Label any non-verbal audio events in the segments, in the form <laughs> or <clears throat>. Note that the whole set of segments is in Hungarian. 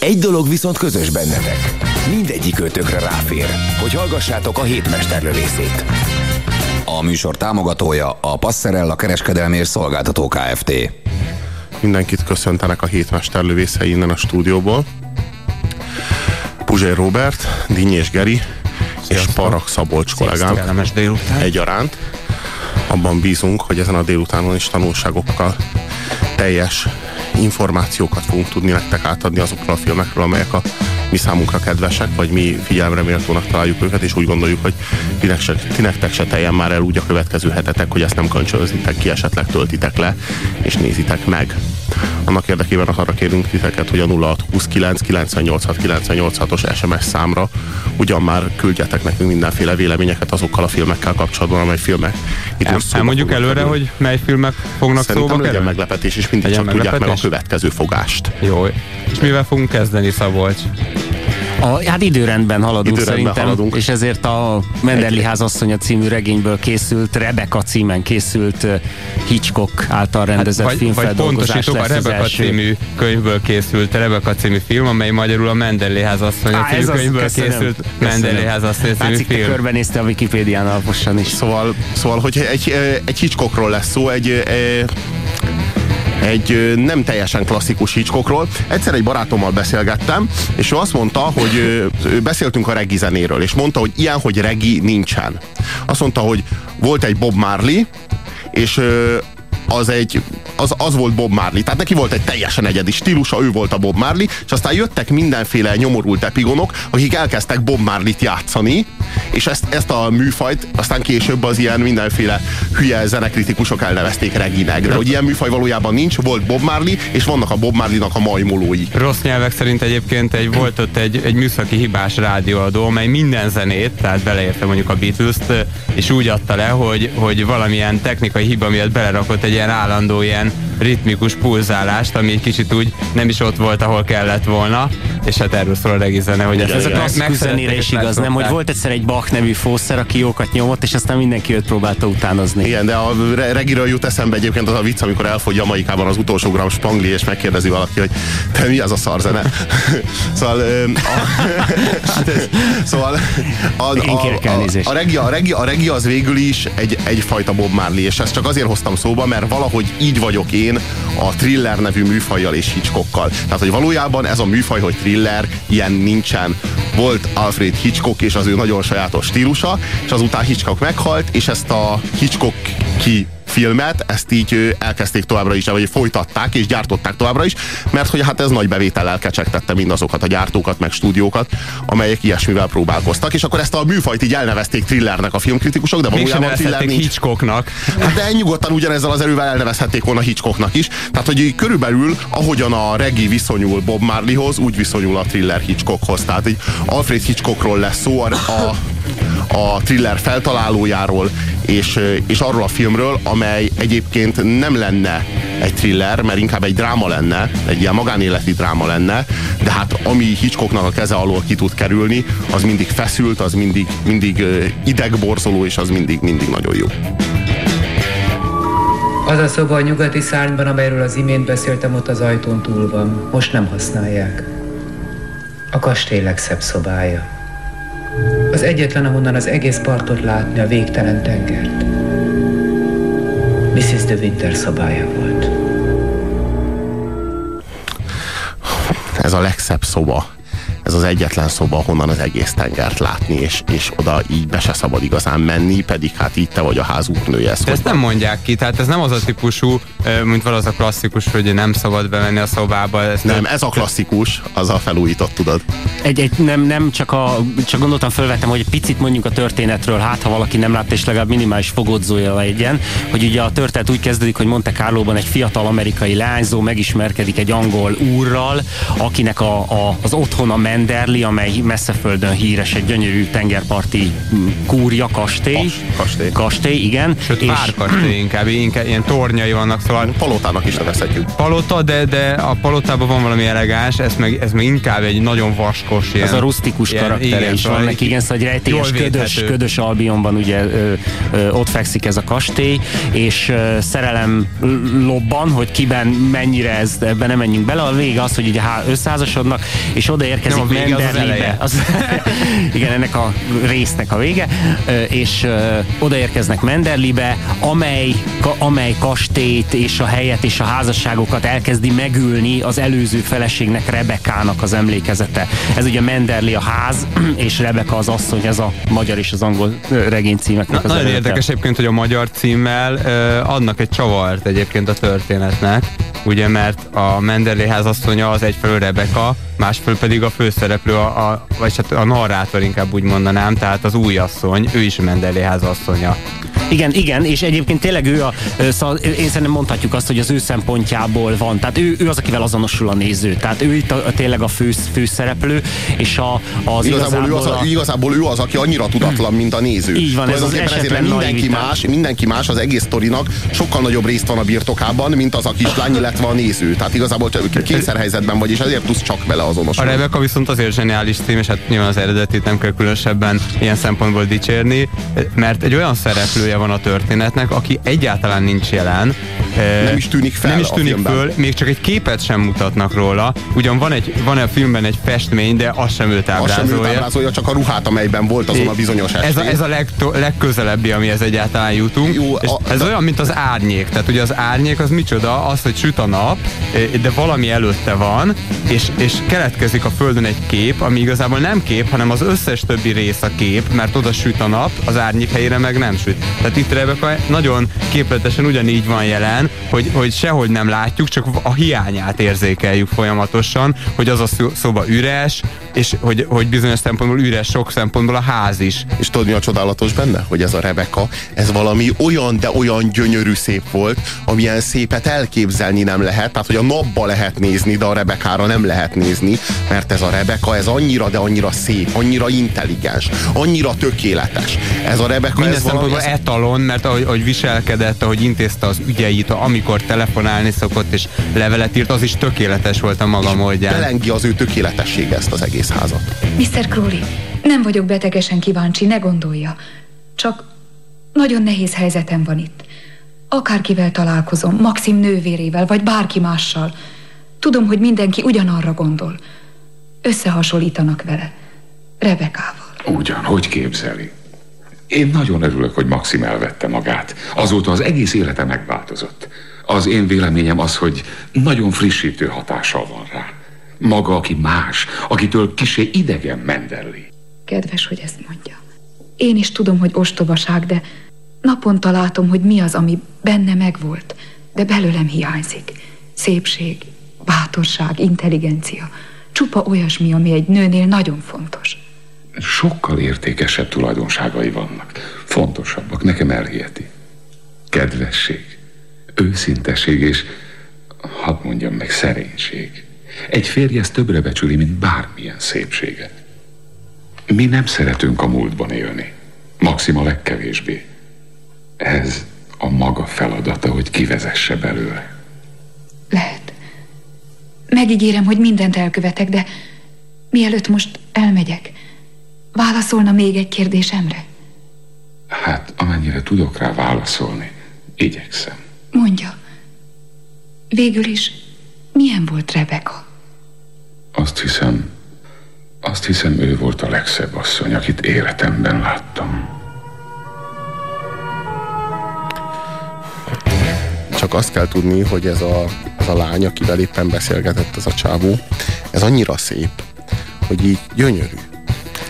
Egy dolog viszont közös bennetek. Mindegyik ötökre ráfér, hogy hallgassátok a hétmesterlövészét. A műsor támogatója a Passerella kereskedelmi és szolgáltató Kft. Mindenkit köszöntenek a hétmesterlövészei innen a stúdióból. Puzsér Robert, Dinnyés Geri és Parak Szabolcs kollégám egyaránt. Abban bízunk, hogy ezen a délutánon is tanulságokkal teljes információkat fogunk tudni nektek átadni azokról a filmekről, amelyek a mi számunkra kedvesek, vagy mi figyelemre méltónak találjuk őket, és úgy gondoljuk, hogy ti, se, ti nektek se teljen már el úgy a következő hetetek, hogy ezt nem köncsölzitek ki, esetleg töltitek le, és nézitek meg. Annak érdekében arra kérünk titeket, hogy a 0629 986 986-os SMS számra ugyan már küldjetek nekünk mindenféle véleményeket azokkal a filmekkel kapcsolatban, amely filmek El, Elmondjuk előre, kerülni. hogy mely filmek fognak Szerintem szóba legyen meglepetés, és mindig legyen csak meglepetés? tudják meg a következő fogást. Jó. És mivel fogunk kezdeni, Szabolcs? A, hát időrendben haladunk időrendben szerintem, haladunk. és ezért a Menderli házasszonya című regényből készült, Rebecca címen készült Hitchcock által rendezett hát, vagy, vagy lesz a Rebecca című könyvből készült Rebecca című film, amely magyarul a Menderli házasszonya című könyvből az, készült Menderli házasszonya című Látszik, film. körbenézte a Wikipédián alaposan is. Szóval, szóval hogy egy, egy Hitchcockról lesz szó, egy, egy egy nem teljesen klasszikus Hitchcockról. Egyszer egy barátommal beszélgettem, és ő azt mondta, hogy beszéltünk a regi zenéről, és mondta, hogy ilyen, hogy regi nincsen. Azt mondta, hogy volt egy Bob Marley, és az egy az, az volt Bob Marley. Tehát neki volt egy teljesen egyedi stílusa, ő volt a Bob Marley, és aztán jöttek mindenféle nyomorult epigonok, akik elkezdtek Bob Marley-t játszani, és ezt, ezt a műfajt aztán később az ilyen mindenféle hülye zenekritikusok elnevezték reginek. De hogy ilyen műfaj valójában nincs, volt Bob Marley, és vannak a Bob Marley-nak a majmolói. Rossz nyelvek szerint egyébként egy, volt ott egy, egy műszaki hibás rádióadó, mely minden zenét, tehát beleérte mondjuk a Beatles-t, és úgy adta le, hogy, hogy valamilyen technikai hiba miatt belerakott egy ilyen állandó ilyen ritmikus pulzálást, ami egy kicsit úgy nem is ott volt, ahol kellett volna, és hát erről szól a regi zene, hogy ez, ez a klasszikus zenére is igaz, nem? Hogy volt egyszer egy Bach nevű fószer, aki jókat nyomott, és aztán mindenki őt próbálta utánozni. Igen, de a regiről jut eszembe egyébként az a vicc, amikor elfogy Jamaikában az utolsó gram spangli, és megkérdezi valaki, hogy te mi az a szarzene? <laughs> szóval, a, hát <laughs> ez, szóval a, a, a, a, regi, a, regi, a regi az végül is egy, egyfajta Bob Marley, és ezt csak azért hoztam szóba, mert valahogy így vagyok én a thriller nevű műfajjal és Hitchcockkal. Tehát, hogy valójában ez a műfaj, hogy thriller, ilyen nincsen. Volt Alfred Hitchcock és az ő nagyon sajátos stílusa, és azután Hitchcock meghalt, és ezt a Hitchcock ki filmet, ezt így elkezdték továbbra is, vagy folytatták és gyártották továbbra is, mert hogy hát ez nagy bevétellel kecsegtette mindazokat a gyártókat, meg stúdiókat, amelyek ilyesmivel próbálkoztak, és akkor ezt a műfajt így elnevezték thrillernek a filmkritikusok, de valójában thriller nincs. Hitchcocknak. Hát de nyugodtan ugyanezzel az erővel elnevezhették volna Hitchcocknak is. Tehát, hogy körülbelül, ahogyan a regi viszonyul Bob Marleyhoz, úgy viszonyul a thriller Hitchcockhoz. Tehát, hogy Alfred Hitchcockról lesz szó, a, a a thriller feltalálójáról, és, és arról a filmről, amely egyébként nem lenne egy thriller, mert inkább egy dráma lenne, egy ilyen magánéleti dráma lenne, de hát ami Hitchcocknak a keze alól ki tud kerülni, az mindig feszült, az mindig, mindig idegborzoló, és az mindig, mindig nagyon jó. Az a szoba a nyugati szárnyban, amelyről az imént beszéltem, ott az ajtón túl van. Most nem használják. A kastély legszebb szobája. Az egyetlen, ahonnan az egész partot látni a végtelen tengert. Mrs. De Winter szobája volt. Ez a legszebb szoba ez az egyetlen szoba, honnan az egész tengert látni, és, és oda így be se szabad igazán menni, pedig hát itt te vagy a ház útnője. Ezt, ezt nem mondják ki, tehát ez nem az a típusú, mint valaz a klasszikus, hogy nem szabad bemenni a szobába. Ezt nem, ez a klasszikus, az a felújított, tudod. egy, egy, nem, nem csak, a, csak gondoltam, fölvettem, hogy egy picit mondjuk a történetről, hát ha valaki nem látta, és legalább minimális fogodzója legyen, hogy ugye a történet úgy kezdődik, hogy Monte Carlo-ban egy fiatal amerikai lányzó megismerkedik egy angol úrral, akinek a, a, az otthona Menderli, amely messzeföldön híres, egy gyönyörű tengerparti kúrja, kastély. kastély. Kastély, igen. Sőt, és... várkastély inkább, inkább, ilyen tornyai vannak, szóval... Palotának is nevezhetjük. Palota, de, de a palotában van valami elegáns, ez meg, ez meg inkább egy nagyon vaskos ilyen... Ez a rustikus karaktere is van neki, igen, szóval egy rejtélyes, ködös, ködös albionban ugye ö, ö, ott fekszik ez a kastély, és ö, szerelem lobban, hogy kiben mennyire ez, ebben nem menjünk bele. A vége az, hogy ugye összeházasodnak, és odaérkezik a Menderlibe. Az, az <laughs> igen, ennek a résznek a vége, és odaérkeznek Menderlibe, amely, amely kastélyt és a helyet és a házasságokat elkezdi megülni az előző feleségnek, Rebekának az emlékezete. Ez ugye Menderli a ház, <clears throat> és Rebeka az asszony, ez a magyar és az angol regény címeknek Na, az Nagyon érdekes egyébként, hogy a magyar címmel adnak egy csavart egyébként a történetnek, ugye mert a Menderli házasszonya az egyfelől Rebeka, másfelől pedig a főszereplő, a, a, vagy hát a narrátor inkább úgy mondanám, tehát az új asszony, ő is Menderli házasszonya. Igen, igen, és egyébként tényleg ő a, szóval én szerintem mondhatjuk azt, hogy az ő szempontjából van. Tehát ő, ő az, akivel azonosul a néző. Tehát ő itt a, a tényleg a fő, főszereplő, és a, az igazából, igazából, ő az, a, igazából ő az, aki annyira tudatlan, mint a néző. Így van, ez az ezért, mindenki más, mindenki más az egész sztorinak sokkal nagyobb részt van a birtokában, mint az a kislány, illetve a néző. Tehát igazából kényszerhelyzetben vagy, és ezért tudsz csak vele azonosulni. A Rebecca viszont azért zseniális cím, és hát nyilván az eredetit nem kell különösebben ilyen szempontból dicsérni, mert egy olyan szereplője van a történetnek, aki egyáltalán nincs jelen. Nem is tűnik fel Nem is tűnik föl, még csak egy képet sem mutatnak róla. Ugyan van, egy, van a filmben egy festmény, de azt sem őt ábrázolja. Azt sem őt ábrázolja, csak a ruhát, amelyben volt azon a bizonyos estén. Ez a, ez a legto, legközelebbi, amihez egyáltalán jutunk. Jó, a, ez a, olyan, mint az árnyék. Tehát ugye az árnyék az micsoda? Az, hogy süt a nap, de valami előtte van, és, és keletkezik a földön egy kép, ami igazából nem kép, hanem az összes többi rész a kép, mert oda süt a nap, az árnyék helyére meg nem süt. Tehát itt Rebecca nagyon képletesen ugyanígy van jelen, hogy, hogy sehogy nem látjuk, csak a hiányát érzékeljük folyamatosan, hogy az a szoba üres, és hogy, hogy bizonyos szempontból üres sok szempontból a ház is. És tudod mi a csodálatos benne? Hogy ez a Rebeka, ez valami olyan, de olyan gyönyörű szép volt, amilyen szépet elképzelni nem lehet, tehát hogy a napba lehet nézni, de a Rebekára nem lehet nézni, mert ez a Rebeka, ez annyira, de annyira szép, annyira intelligens, annyira tökéletes. Ez a Rebeka, Minden ez valami... Ez... etalon, mert ahogy, ahogy viselkedett, ahogy intézte az ügyeit, amikor telefonálni szokott és levelet írt, az is tökéletes volt a maga módján. Belengi az ő tökéletessége ezt az egész házat. Mr. Crowley, nem vagyok betegesen kíváncsi, ne gondolja. Csak nagyon nehéz helyzetem van itt. Akárkivel találkozom, Maxim nővérével, vagy bárki mással. Tudom, hogy mindenki ugyanarra gondol. Összehasonlítanak vele. Rebekával. Ugyan, hogy képzeli? Én nagyon örülök, hogy Maxim elvette magát. Azóta az egész élete megváltozott. Az én véleményem az, hogy nagyon frissítő hatással van rá. Maga, aki más, akitől kisé idegen Mendelli. Kedves, hogy ezt mondja. Én is tudom, hogy ostobaság, de naponta látom, hogy mi az, ami benne megvolt, de belőlem hiányzik. Szépség, bátorság, intelligencia. Csupa olyasmi, ami egy nőnél nagyon fontos sokkal értékesebb tulajdonságai vannak. Fontosabbak, nekem elhiheti. Kedvesség, őszinteség és, hadd mondjam meg, szerénység. Egy férj ezt többre becsüli, mint bármilyen szépséget. Mi nem szeretünk a múltban élni. Maxima legkevésbé. Ez a maga feladata, hogy kivezesse belőle. Lehet. Megígérem, hogy mindent elkövetek, de mielőtt most elmegyek, Válaszolna még egy kérdésemre? Hát, amennyire tudok rá válaszolni, igyekszem. Mondja, végül is milyen volt Rebeka? Azt hiszem, azt hiszem ő volt a legszebb asszony, akit életemben láttam. Csak azt kell tudni, hogy ez a, ez a lány, akivel éppen beszélgetett ez a csávó, ez annyira szép, hogy így gyönyörű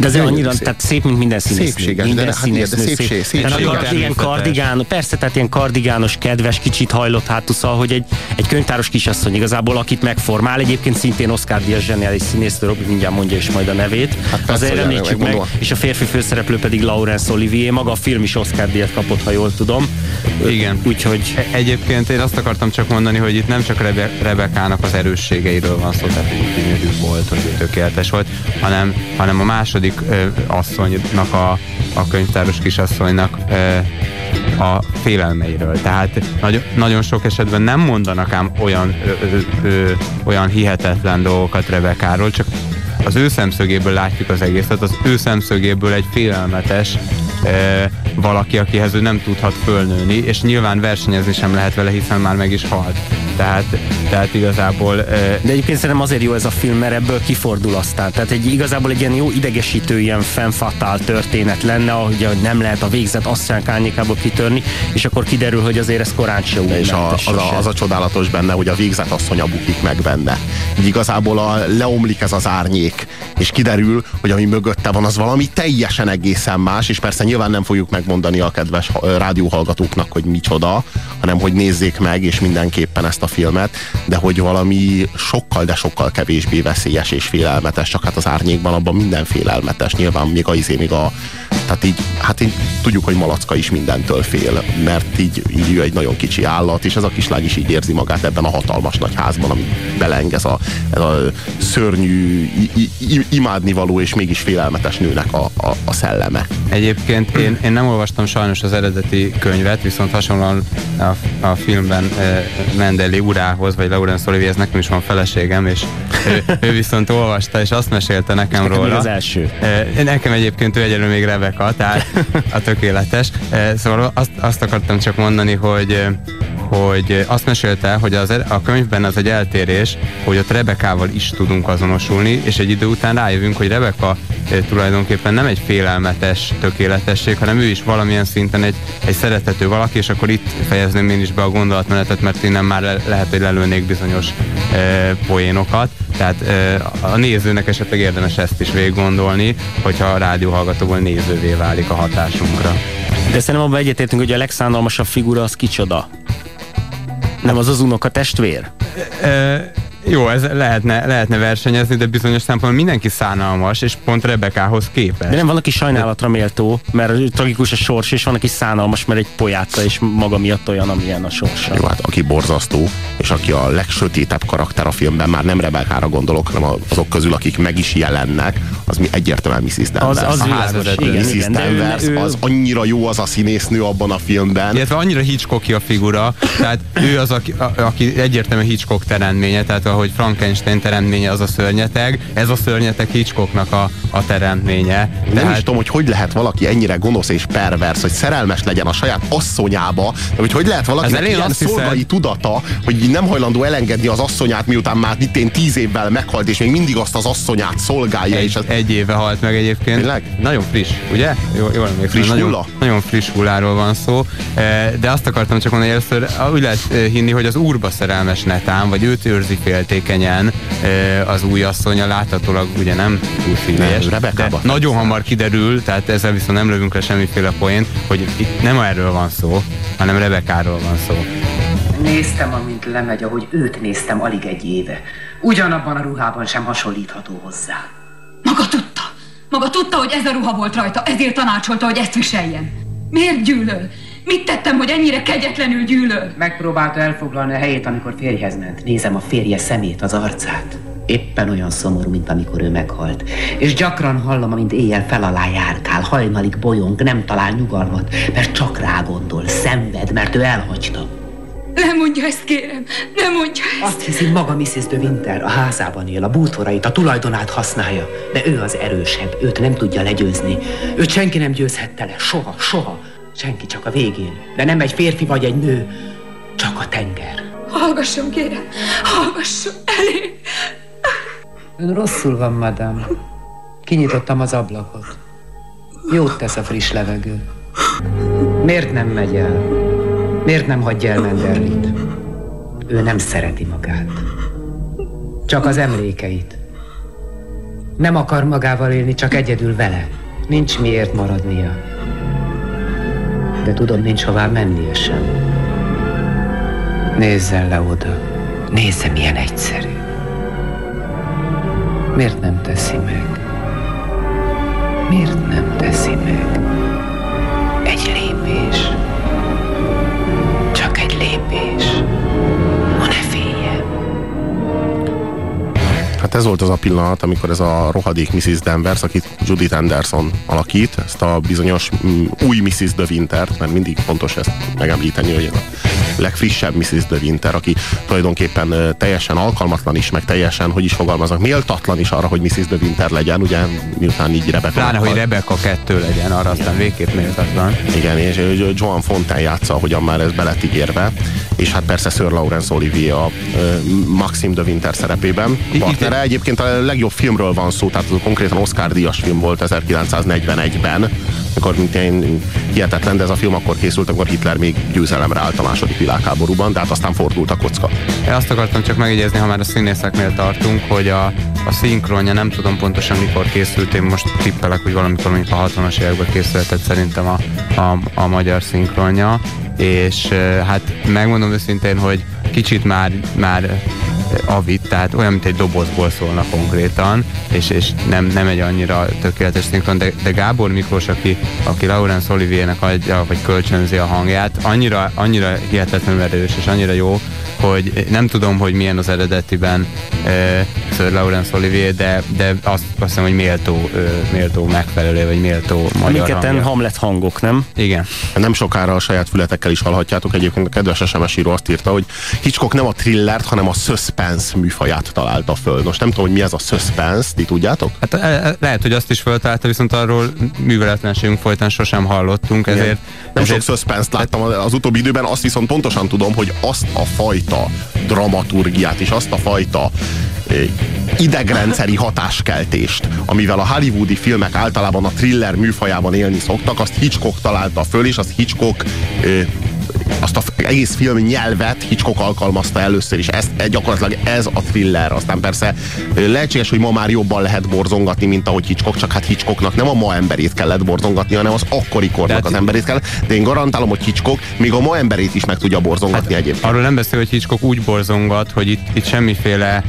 De azért annyira, szép. tehát szép, mint minden színésznő. Szépséges, minden de, színésznő, hát, szépség, szép. szépség, szépség. Kard, ilyen kardigán, persze, tehát ilyen kardigános, kedves, kicsit hajlott hátusza, hogy egy, egy könyvtáros kisasszony igazából, akit megformál. Egyébként szintén Oscar Díaz zseniális színésznő, Robi mindjárt mondja is majd a nevét. Hát persze, Azért említsük meg, meg, és a férfi főszereplő pedig Laurence Olivier, maga a film is Oscar díjat kapott, ha jól tudom. Igen. Úgyhogy... E- egyébként én azt akartam csak mondani, hogy itt nem csak Rebe- Rebekának az erősségeiről van szó, tehát hogy volt, hogy tökéletes volt, hanem, hanem a második ö, asszonynak, a, a könyvtáros kisasszonynak ö, a félelmeiről. Tehát nagyon, nagyon sok esetben nem mondanak ám olyan, ö, ö, ö, olyan hihetetlen dolgokat Rebekáról, csak az ő szemszögéből látjuk az egészet, az ő szemszögéből egy félelmetes e, valaki, akihez ő nem tudhat fölnőni, és nyilván versenyezni sem lehet vele, hiszen már meg is halt. Tehát, tehát igazából... E, De egyébként szerintem azért jó ez a film, mert ebből kifordul aztán. Tehát egy, igazából egy ilyen jó idegesítő, ilyen fenfatál történet lenne, ahogy nem lehet a végzet asszonyák árnyékából kitörni, és akkor kiderül, hogy azért ez korán se úgy És a, az, a, az a csodálatos benne, hogy a végzet asszonya bukik meg benne. Így igazából a, leomlik ez az árnyék, és kiderül, hogy ami mögötte van, az valami teljesen egészen más, és persze nyilván nem fogjuk megmondani a kedves rádióhallgatóknak, hogy micsoda, hanem hogy nézzék meg, és mindenképpen ezt a filmet, de hogy valami sokkal, de sokkal kevésbé veszélyes és félelmetes, csak hát az árnyékban abban minden félelmetes, nyilván még a izé, még a tehát így, hát így tudjuk, hogy Malacka is mindentől fél, mert így, így ő egy nagyon kicsi állat, és ez a kislány is így érzi magát ebben a hatalmas nagy házban, ami beleng ez a, ez a szörnyű, imádnivaló és mégis félelmetes nőnek a, a, a szelleme. Egyébként én, én nem olvastam sajnos az eredeti könyvet, viszont hasonlóan a, a filmben e, Mendeli urához, vagy Laurence Olivierhez nekem is van feleségem, és ő, ő viszont olvasta, és azt mesélte nekem nekem róla. az első. E, nekem egyébként ő egyelőre még Rebeka, tehát a tökéletes. E, szóval azt, azt akartam csak mondani, hogy hogy azt mesélte, hogy az, a könyvben az egy eltérés, hogy ott Rebekával is tudunk azonosulni, és egy idő után rájövünk, hogy Rebeka tulajdonképpen nem egy félelmetes tökéletesség, hanem ő is valamilyen szinten egy, egy szeretető valaki, és akkor itt fejezném én is be a gondolatmenetet, mert innen már le, lehet, hogy lelőnék bizonyos e, poénokat. Tehát e, a nézőnek esetleg érdemes ezt is végig gondolni, hogyha a rádióhallgatóból nézővé válik a hatásunkra. De szerintem abban egyetértünk, hogy a legszánalmasabb figura az kicsoda. Nem az az unoka testvér? Jó, ez lehetne, lehetne versenyezni, de bizonyos szempontból mindenki szánalmas, és pont Rebekához képes. De nem van, aki sajnálatra méltó, mert tragikus a sors, és van, aki szánalmas, mert egy pojáta, és maga miatt olyan, amilyen a sorsa. Jó, hát aki borzasztó, és aki a legsötétebb karakter a filmben, már nem Rebekára gondolok, hanem azok közül, akik meg is jelennek, az mi egyértelműen Mrs. Danvers. Az, az, az Mrs. Danvers, ő, az annyira jó az a színésznő abban a filmben. Illetve annyira Hitchcocki a figura, tehát ő az, aki, a, aki egyértelműen Hitchcock teremtménye, tehát ahogy Frankenstein teremtménye az a szörnyeteg, ez a szörnyeteg Hitchcocknak a, a teremtménye. Nem Tehát... is tudom, hogy hogy lehet valaki ennyire gonosz és pervers, hogy szerelmes legyen a saját asszonyába, de hogy hogy lehet valaki ilyen szolgai hiszem... tudata, hogy nem hajlandó elengedni az asszonyát, miután már itt én tíz évvel meghalt, és még mindig azt az asszonyát szolgálja. Egy, és ez... egy éve halt meg egyébként. Tényleg? Nagyon friss, ugye? Jól, jól friss nagyon, hulla? Nagyon friss hulláról van szó. Eh, de azt akartam csak mondani, hogy először úgy lehet eh, hinni, hogy az úrba szerelmes netán, vagy őt őrzi féltékeny könnyen az új asszonya láthatólag ugye nem túl szíves, de nagyon hamar kiderül, tehát ezzel viszont nem lövünk le semmiféle poént, hogy itt nem erről van szó, hanem Rebekáról van szó. Néztem, amint lemegy, ahogy őt néztem alig egy éve. Ugyanabban a ruhában sem hasonlítható hozzá. Maga tudta. Maga tudta, hogy ez a ruha volt rajta, ezért tanácsolta, hogy ezt viseljen. Miért gyűlöl? Mit tettem, hogy ennyire kegyetlenül gyűlöl? Megpróbálta elfoglalni a helyét, amikor férjhez ment. Nézem a férje szemét, az arcát. Éppen olyan szomorú, mint amikor ő meghalt. És gyakran hallom, amint éjjel fel alá járkál, hajnalig bolyong, nem talál nyugalmat, mert csak rá gondol, szenved, mert ő elhagyta. Nem mondja ezt, kérem, nem mondja ezt. Azt hiszi, maga Mrs. de Winter a házában él, a bútorait, a tulajdonát használja, de ő az erősebb, őt nem tudja legyőzni. Őt senki nem győzhette le, soha, soha. Senki csak a végén. De nem egy férfi vagy egy nő, csak a tenger. Hallgasson, kérem, hallgasson, elég. Ön rosszul van, madám. Kinyitottam az ablakot. Jót tesz a friss levegő. Miért nem megy el? Miért nem hagyja el Menderlit? Ő nem szereti magát. Csak az emlékeit. Nem akar magával élni, csak egyedül vele. Nincs miért maradnia. De tudom, nincs hová mennie sem. Nézzen le oda. Nézze, milyen egyszerű. Miért nem teszi meg? Miért nem teszi meg? Hát ez volt az a pillanat, amikor ez a rohadék Mrs. Danvers, akit Judith Anderson alakít, ezt a bizonyos mm, új Mrs. De Wintert, mert mindig fontos ezt megemlíteni, hogy a legfrissebb Mrs. De Winter, aki tulajdonképpen teljesen alkalmatlan is, meg teljesen, hogy is fogalmaznak, méltatlan is arra, hogy Mrs. De Winter legyen, ugye miután így Rebecca. Pláne, hogy Rebecca kettő legyen, arra aztán végképp méltatlan. Igen, és Joan Fontaine játsza, ahogyan már ez belet ígérve, és hát persze Sir Laurence Olivier a Maxim de Winter szerepében. Partnere egyébként a legjobb filmről van szó, tehát konkrétan Oscar díjas film volt 1941-ben, amikor mint én hihetetlen, de ez a film akkor készült, amikor Hitler még győzelemre állt a második világháborúban, de hát aztán fordult a kocka. Én azt akartam csak megjegyezni, ha már a színészeknél tartunk, hogy a, a szinkronja nem tudom pontosan mikor készült, én most tippelek, hogy valamikor mondjuk a 60-as években készülhetett szerintem a, a, a magyar szinkronja, és hát megmondom őszintén, hogy kicsit már, már avit, tehát olyan, mint egy dobozból szólna konkrétan, és, és nem, nem egy annyira tökéletes szinkron, de, de Gábor Miklós, aki, aki Laurence Oliviernek adja, vagy kölcsönzi a hangját, annyira, annyira hihetetlenül erős, és annyira jó, hogy nem tudom, hogy milyen az eredetiben uh, Sir Laurence Olivier, de, de azt, azt hiszem, hogy méltó, uh, méltó megfelelő, vagy méltó magyar Minketten Hamlet hangok, nem? Igen. Nem sokára a saját fületekkel is hallhatjátok. Egyébként a kedves SMS író azt írta, hogy Hitchcock nem a thrillert, hanem a suspense műfaját találta föl. Most nem tudom, hogy mi ez a suspense, ti tudjátok? Hát lehet, hogy azt is föltalálta, viszont arról műveletlenségünk folytán sosem hallottunk, ezért... Igen. Nem ezért... sok suspense láttam az utóbbi időben, azt viszont pontosan tudom, hogy azt a fajta dramaturgiát és azt a fajta idegrendszeri hatáskeltést, amivel a hollywoodi filmek általában a thriller műfajában élni szoktak, azt Hitchcock találta föl, és azt Hitchcock azt az egész film nyelvet Hitchcock alkalmazta először is. Ez, gyakorlatilag ez a thriller. Aztán persze lehetséges, hogy ma már jobban lehet borzongatni, mint ahogy Hitchcock, csak hát Hitchcocknak nem a ma emberét kellett borzongatni, hanem az akkori kornak hát, az emberét kell. De én garantálom, hogy Hitchcock még a ma emberét is meg tudja borzongatni hát, egyébként. Arról nem beszél, hogy Hitchcock úgy borzongat, hogy itt, itt semmiféle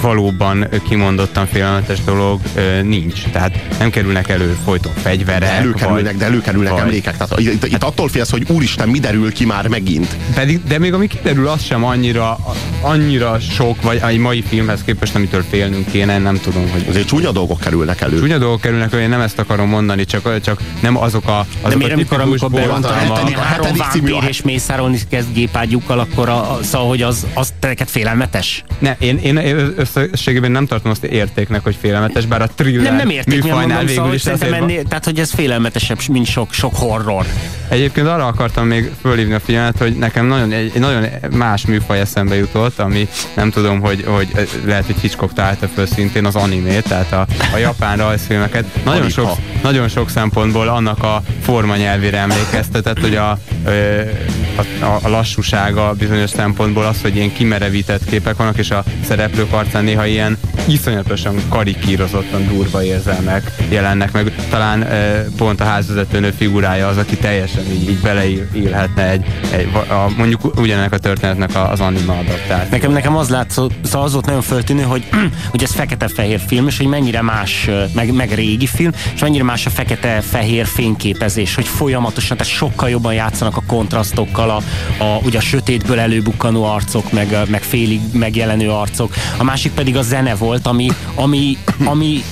valóban kimondottan félelmetes dolog ö, nincs. Tehát nem kerülnek elő folyton fegyverek. De előkerülnek, vagy, de előkerülnek vagy... emlékek. Tehát itt, itt hát, attól félsz, hogy úristen, mi derül ki már megint. Pedig, de még ami kiderül, az sem annyira, annyira sok, vagy egy mai filmhez képest, amitől félnünk kéne, nem tudom, hogy... Azért csúnya dolgok kerülnek elő. Csúnya dolgok kerülnek elő, én nem ezt akarom mondani, csak, csak nem azok a, azok de miért, a amikor, amikor bevan a, a, három vámpír és mészárolni kezd gépágyukkal, akkor a, szóval, hogy az, az neked félelmetes? Ne, én, én összességében nem tartom azt értéknek, hogy félelmetes, bár a thriller nem, nem érték, műfajnál végül szóval, is azért ennél, Tehát, hogy ez félelmetesebb, mint sok, sok horror. Egyébként arra akartam még fölhívni a figyelmet, hogy nekem nagyon, egy, egy nagyon más műfaj eszembe jutott, ami nem tudom, hogy, hogy lehet, hogy Hitchcock találta föl szintén az animét, tehát a, a japán rajzfilmeket. Nagyon sok, nagyon sok szempontból annak a formanyelvére emlékeztetett, hogy a, a, a, a lassúsága bizonyos szempontból az, hogy ilyen kimerevített képek vannak, és a szereplők arcán néha ilyen iszonyatosan karikírozottan durva érzelmek jelennek meg. Talán e, pont a házvezetőnő figurája az, aki teljesen így, így beleélhetne egy, egy a, mondjuk ugyanek a történetnek az anima adaptált. Nekem, nekem az látszott, szóval az volt nagyon föltűnő, hogy, <clears throat> hogy ez fekete-fehér film, és hogy mennyire más, meg, meg régi film, és mennyire más a fekete-fehér fényképezés, hogy folyamatosan, tehát sokkal jobban játszanak a kontrasztokkal, a, a, ugye a sötétből előbukkanó arcok, meg, meg félig megjelenő arcok. A másik pedig a zene volt, ami, ami, ami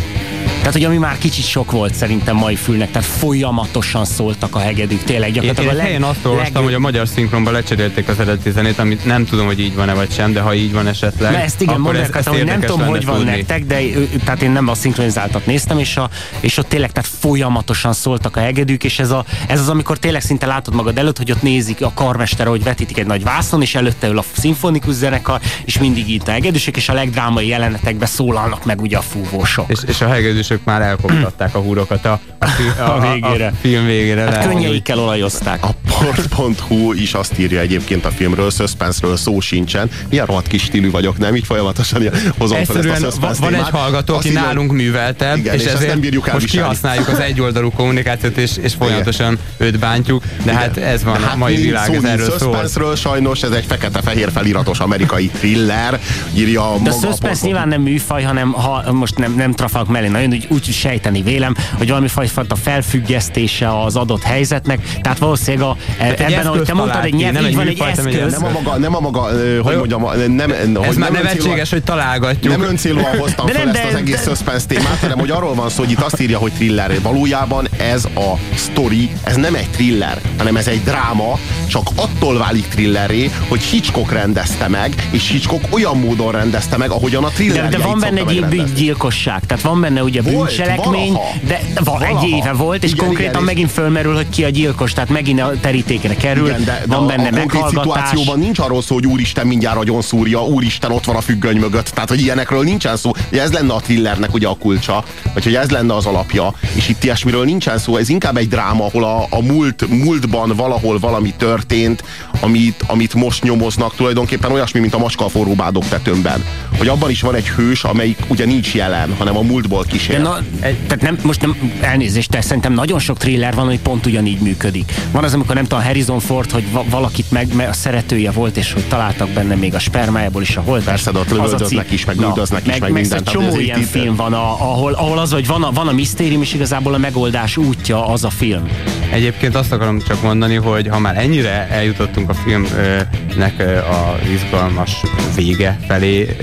tehát, hogy ami már kicsit sok volt szerintem mai fülnek, tehát folyamatosan szóltak a hegedűk, tényleg gyakorlatilag én, én a helyen azt olvastam, leg... hogy a magyar szinkronban lecserélték az eredeti zenét, amit nem tudom, hogy így van-e vagy sem, de ha így van esetleg, Na ezt igen, ez, ez hogy nem tudom, hogy van tudni. nektek, de tehát én nem a szinkronizáltat néztem, és, a, és ott tényleg tehát folyamatosan szóltak a hegedűk, és ez, a, ez az, amikor tényleg szinte látod magad előtt, hogy ott nézik a karmester, hogy vetítik egy nagy vászon, és előtte ül a szimfonikus zenekar, és mindig itt a hegedűsök, és a legdrámai jelenetekben szólalnak meg ugye a fúvósok. És, és a hegedűsök ők már elkoptatták a húrokat a, a, a, a, végére. a film végére. Hát könnyeikkel olajozták. A port.hu is azt írja egyébként a filmről, suspense szó sincsen. Milyen rohadt kis stílű vagyok, nem? Így folyamatosan hozom fel ezt a Van egy hallgató, aki nálunk műveltebb, igen, és, és ezért nem bírjuk most kihasználjuk az egyoldalú kommunikációt, és, és folyamatosan őt bántjuk, de igen. hát ez van hát a mai világ, ez erről szól. sajnos ez egy fekete-fehér feliratos amerikai thriller, írja De a suspense nyilván nem műfaj, hanem ha most nem, nem trafalok mellé, nagyon úgy, úgy sejteni vélem, hogy valami fajta felfüggesztése az adott helyzetnek, tehát valószínűleg a, hát ebben, ahogy te mondtad, egy nyelv, így van egy eszköz. Nem a maga, nem a maga hogy mondjam, nem, ez hogy már nem nevetséges, hogy találgatjuk. Nem öncélúan hoztam de fel nem, ezt az egész de, suspense témát, hanem hogy arról van szó, hogy itt azt írja, hogy thriller. Valójában ez a story, ez nem egy thriller, hanem ez egy dráma, csak attól válik thrilleré, hogy Hitchcock rendezte meg, és Hitchcock olyan módon rendezte meg, ahogyan a thriller. De, de van benne egy gyilkosság, tehát van benne ugye bűncselekmény, de van egy éve volt, és igen, konkrétan igen, megint fölmerül, hogy ki a gyilkos, tehát megint a terítékre kerül, igen, de, de van benne a, a meghallgatás. szituációban nincs arról szó, hogy úristen mindjárt agyon szúrja, úristen ott van a függöny mögött, tehát hogy ilyenekről nincsen szó. Ugye ez lenne a thrillernek ugye a kulcsa, vagy hogy ez lenne az alapja, és itt ilyesmiről nincsen szó, ez inkább egy dráma, ahol a, a múlt, múltban valahol valami történt, amit, amit most nyomoznak, tulajdonképpen olyasmi, mint a macska a forró bádok tetőmben. Hogy abban is van egy hős, amelyik ugye nincs jelen, hanem a múltból kísér. na, tehát nem, most nem elnézést, de szerintem nagyon sok thriller van, hogy pont ugyanígy működik. Van az, amikor nem tudom, Harrison Ford, hogy valakit meg, meg a szeretője volt, és hogy találtak benne még a spermájából is a holt. Persze, de ott lövöldöznek is, meg lövöldöznek is, meg, meg mindent. Meg csomó ilyen itt, film van, a, ahol, ahol az, hogy van a, van a misztérium, és igazából a megoldás útja az a film. Egyébként azt akarom csak mondani, hogy ha már ennyire eljutottunk a filmnek a izgalmas vége felé